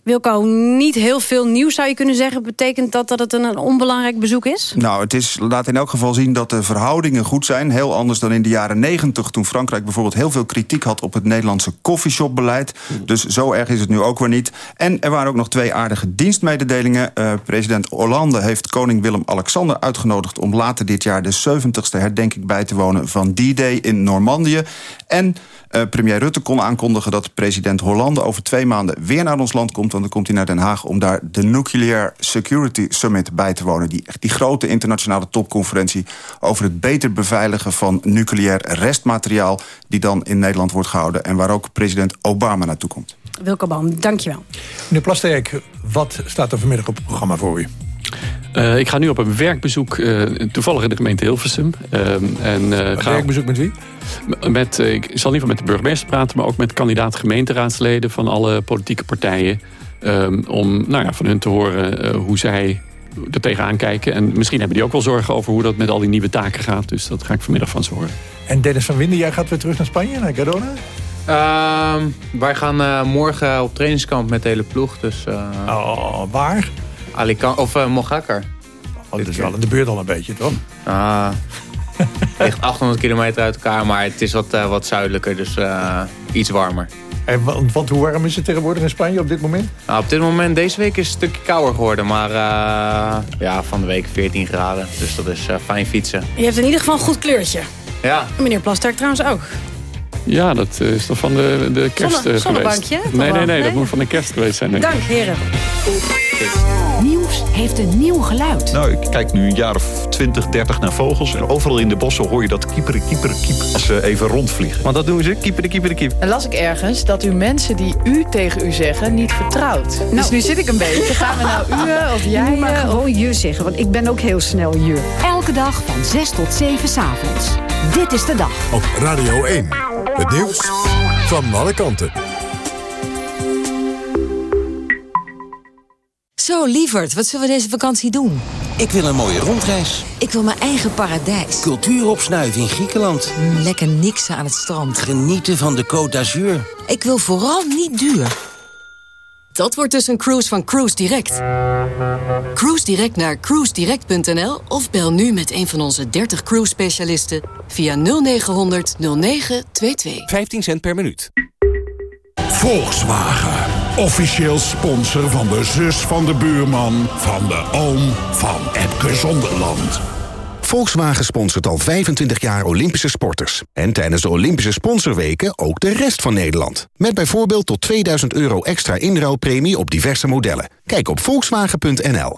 Wilco, niet heel veel nieuws zou je kunnen zeggen. Betekent dat dat het een onbelangrijk bezoek is? Nou, het is, laat in elk geval zien dat de verhoudingen goed zijn. Heel anders dan in de jaren negentig... toen Frankrijk bijvoorbeeld heel veel kritiek had... op het Nederlandse koffieshopbeleid. Dus zo erg is het nu ook weer niet. En er waren ook nog twee aardige dienstmededelingen. Uh, president Hollande heeft koning Willem-Alexander uitgenodigd... om later dit jaar de 70ste herdenking bij te wonen van D-Day in Normandië. En uh, premier Rutte kon aankondigen dat president Hollande over twee maanden weer naar ons land komt. Want dan komt hij naar Den Haag om daar de Nuclear Security Summit bij te wonen. Die, die grote internationale topconferentie over het beter beveiligen van nucleair restmateriaal. Die dan in Nederland wordt gehouden en waar ook president Obama naartoe komt. Wilco Boom, dankjewel. Meneer Plasterk, wat staat er vanmiddag op het programma voor u? Uh, ik ga nu op een werkbezoek, uh, toevallig in de gemeente Hilversum. Uh, en, ga werkbezoek met wie? Met, ik zal niet van met de burgemeester praten... maar ook met kandidaat gemeenteraadsleden van alle politieke partijen... Um, om nou ja, van hun te horen hoe zij er tegenaan kijken. En misschien hebben die ook wel zorgen over hoe dat met al die nieuwe taken gaat. Dus dat ga ik vanmiddag van ze horen. En Dennis van Winden, jij gaat weer terug naar Spanje, naar Gadona? Uh, wij gaan morgen op trainingskamp met de hele ploeg. Dus, oh, waar? Alicante, of uh, Mogacar. Oh, dat is wel in de buurt al een beetje, toch? Ah, ligt 800 kilometer uit elkaar, maar het is wat, uh, wat zuidelijker, dus uh, iets warmer. En want, want, hoe warm is het tegenwoordig in Spanje op dit moment? Nou, op dit moment, deze week is het een stukje kouder geworden, maar ja, van de week 14 graden. Dus dat is fijn fietsen. Je hebt in ieder geval een goed kleurtje. Ja. Meneer Plasterk trouwens ook. Ja, dat is toch van de, de kerst Zonne, geweest? Nee, nee, nee, nee, dat moet van de kerst geweest zijn. Denk Dank, heren. Nieuws heeft een nieuw geluid. Nou, ik kijk nu een jaar of 20, 30 naar vogels. En overal in de bossen hoor je dat kieperen, kieperen, kiep als ze even rondvliegen. Want dat doen ze, kieperen, kieperen, kiep. En las ik ergens dat u mensen die u tegen u zeggen niet vertrouwt. Nou. Dus nu zit ik een beetje. Gaan we nou u of jij? Je mag gewoon je zeggen, want ik ben ook heel snel je. Elke dag van 6 tot 7 s'avonds. Dit is de dag. Op Radio 1. Het nieuws van alle kanten. Zo, lieverd, wat zullen we deze vakantie doen? Ik wil een mooie rondreis. Ik wil mijn eigen paradijs. Cultuur opsnuiven in Griekenland. Mm, lekker niksen aan het strand. Genieten van de Côte d'Azur. Ik wil vooral niet duur. Dat wordt dus een cruise van Cruise Direct. Cruise Direct naar cruisedirect.nl of bel nu met een van onze 30 cruise specialisten via 0900 0922. 15 cent per minuut. Volkswagen. Officieel sponsor van de zus van de buurman... van de oom van Epke Zonderland. Volkswagen sponsort al 25 jaar Olympische sporters. En tijdens de Olympische sponsorweken ook de rest van Nederland. Met bijvoorbeeld tot 2000 euro extra inruilpremie op diverse modellen. Kijk op volkswagen.nl.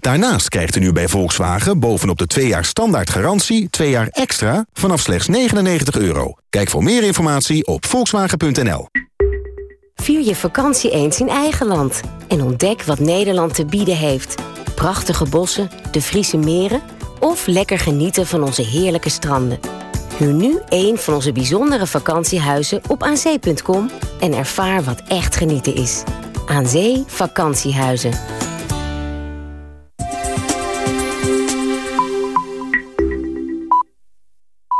Daarnaast krijgt u nu bij Volkswagen bovenop de 2 jaar standaard garantie 2 jaar extra vanaf slechts 99 euro. Kijk voor meer informatie op volkswagen.nl. Vier je vakantie eens in eigen land en ontdek wat Nederland te bieden heeft. Prachtige bossen, de Friese meren Of lekker genieten van onze heerlijke stranden. Huur nu een van onze bijzondere vakantiehuizen op aanzee.com en ervaar wat echt genieten is. Aan Zee Vakantiehuizen.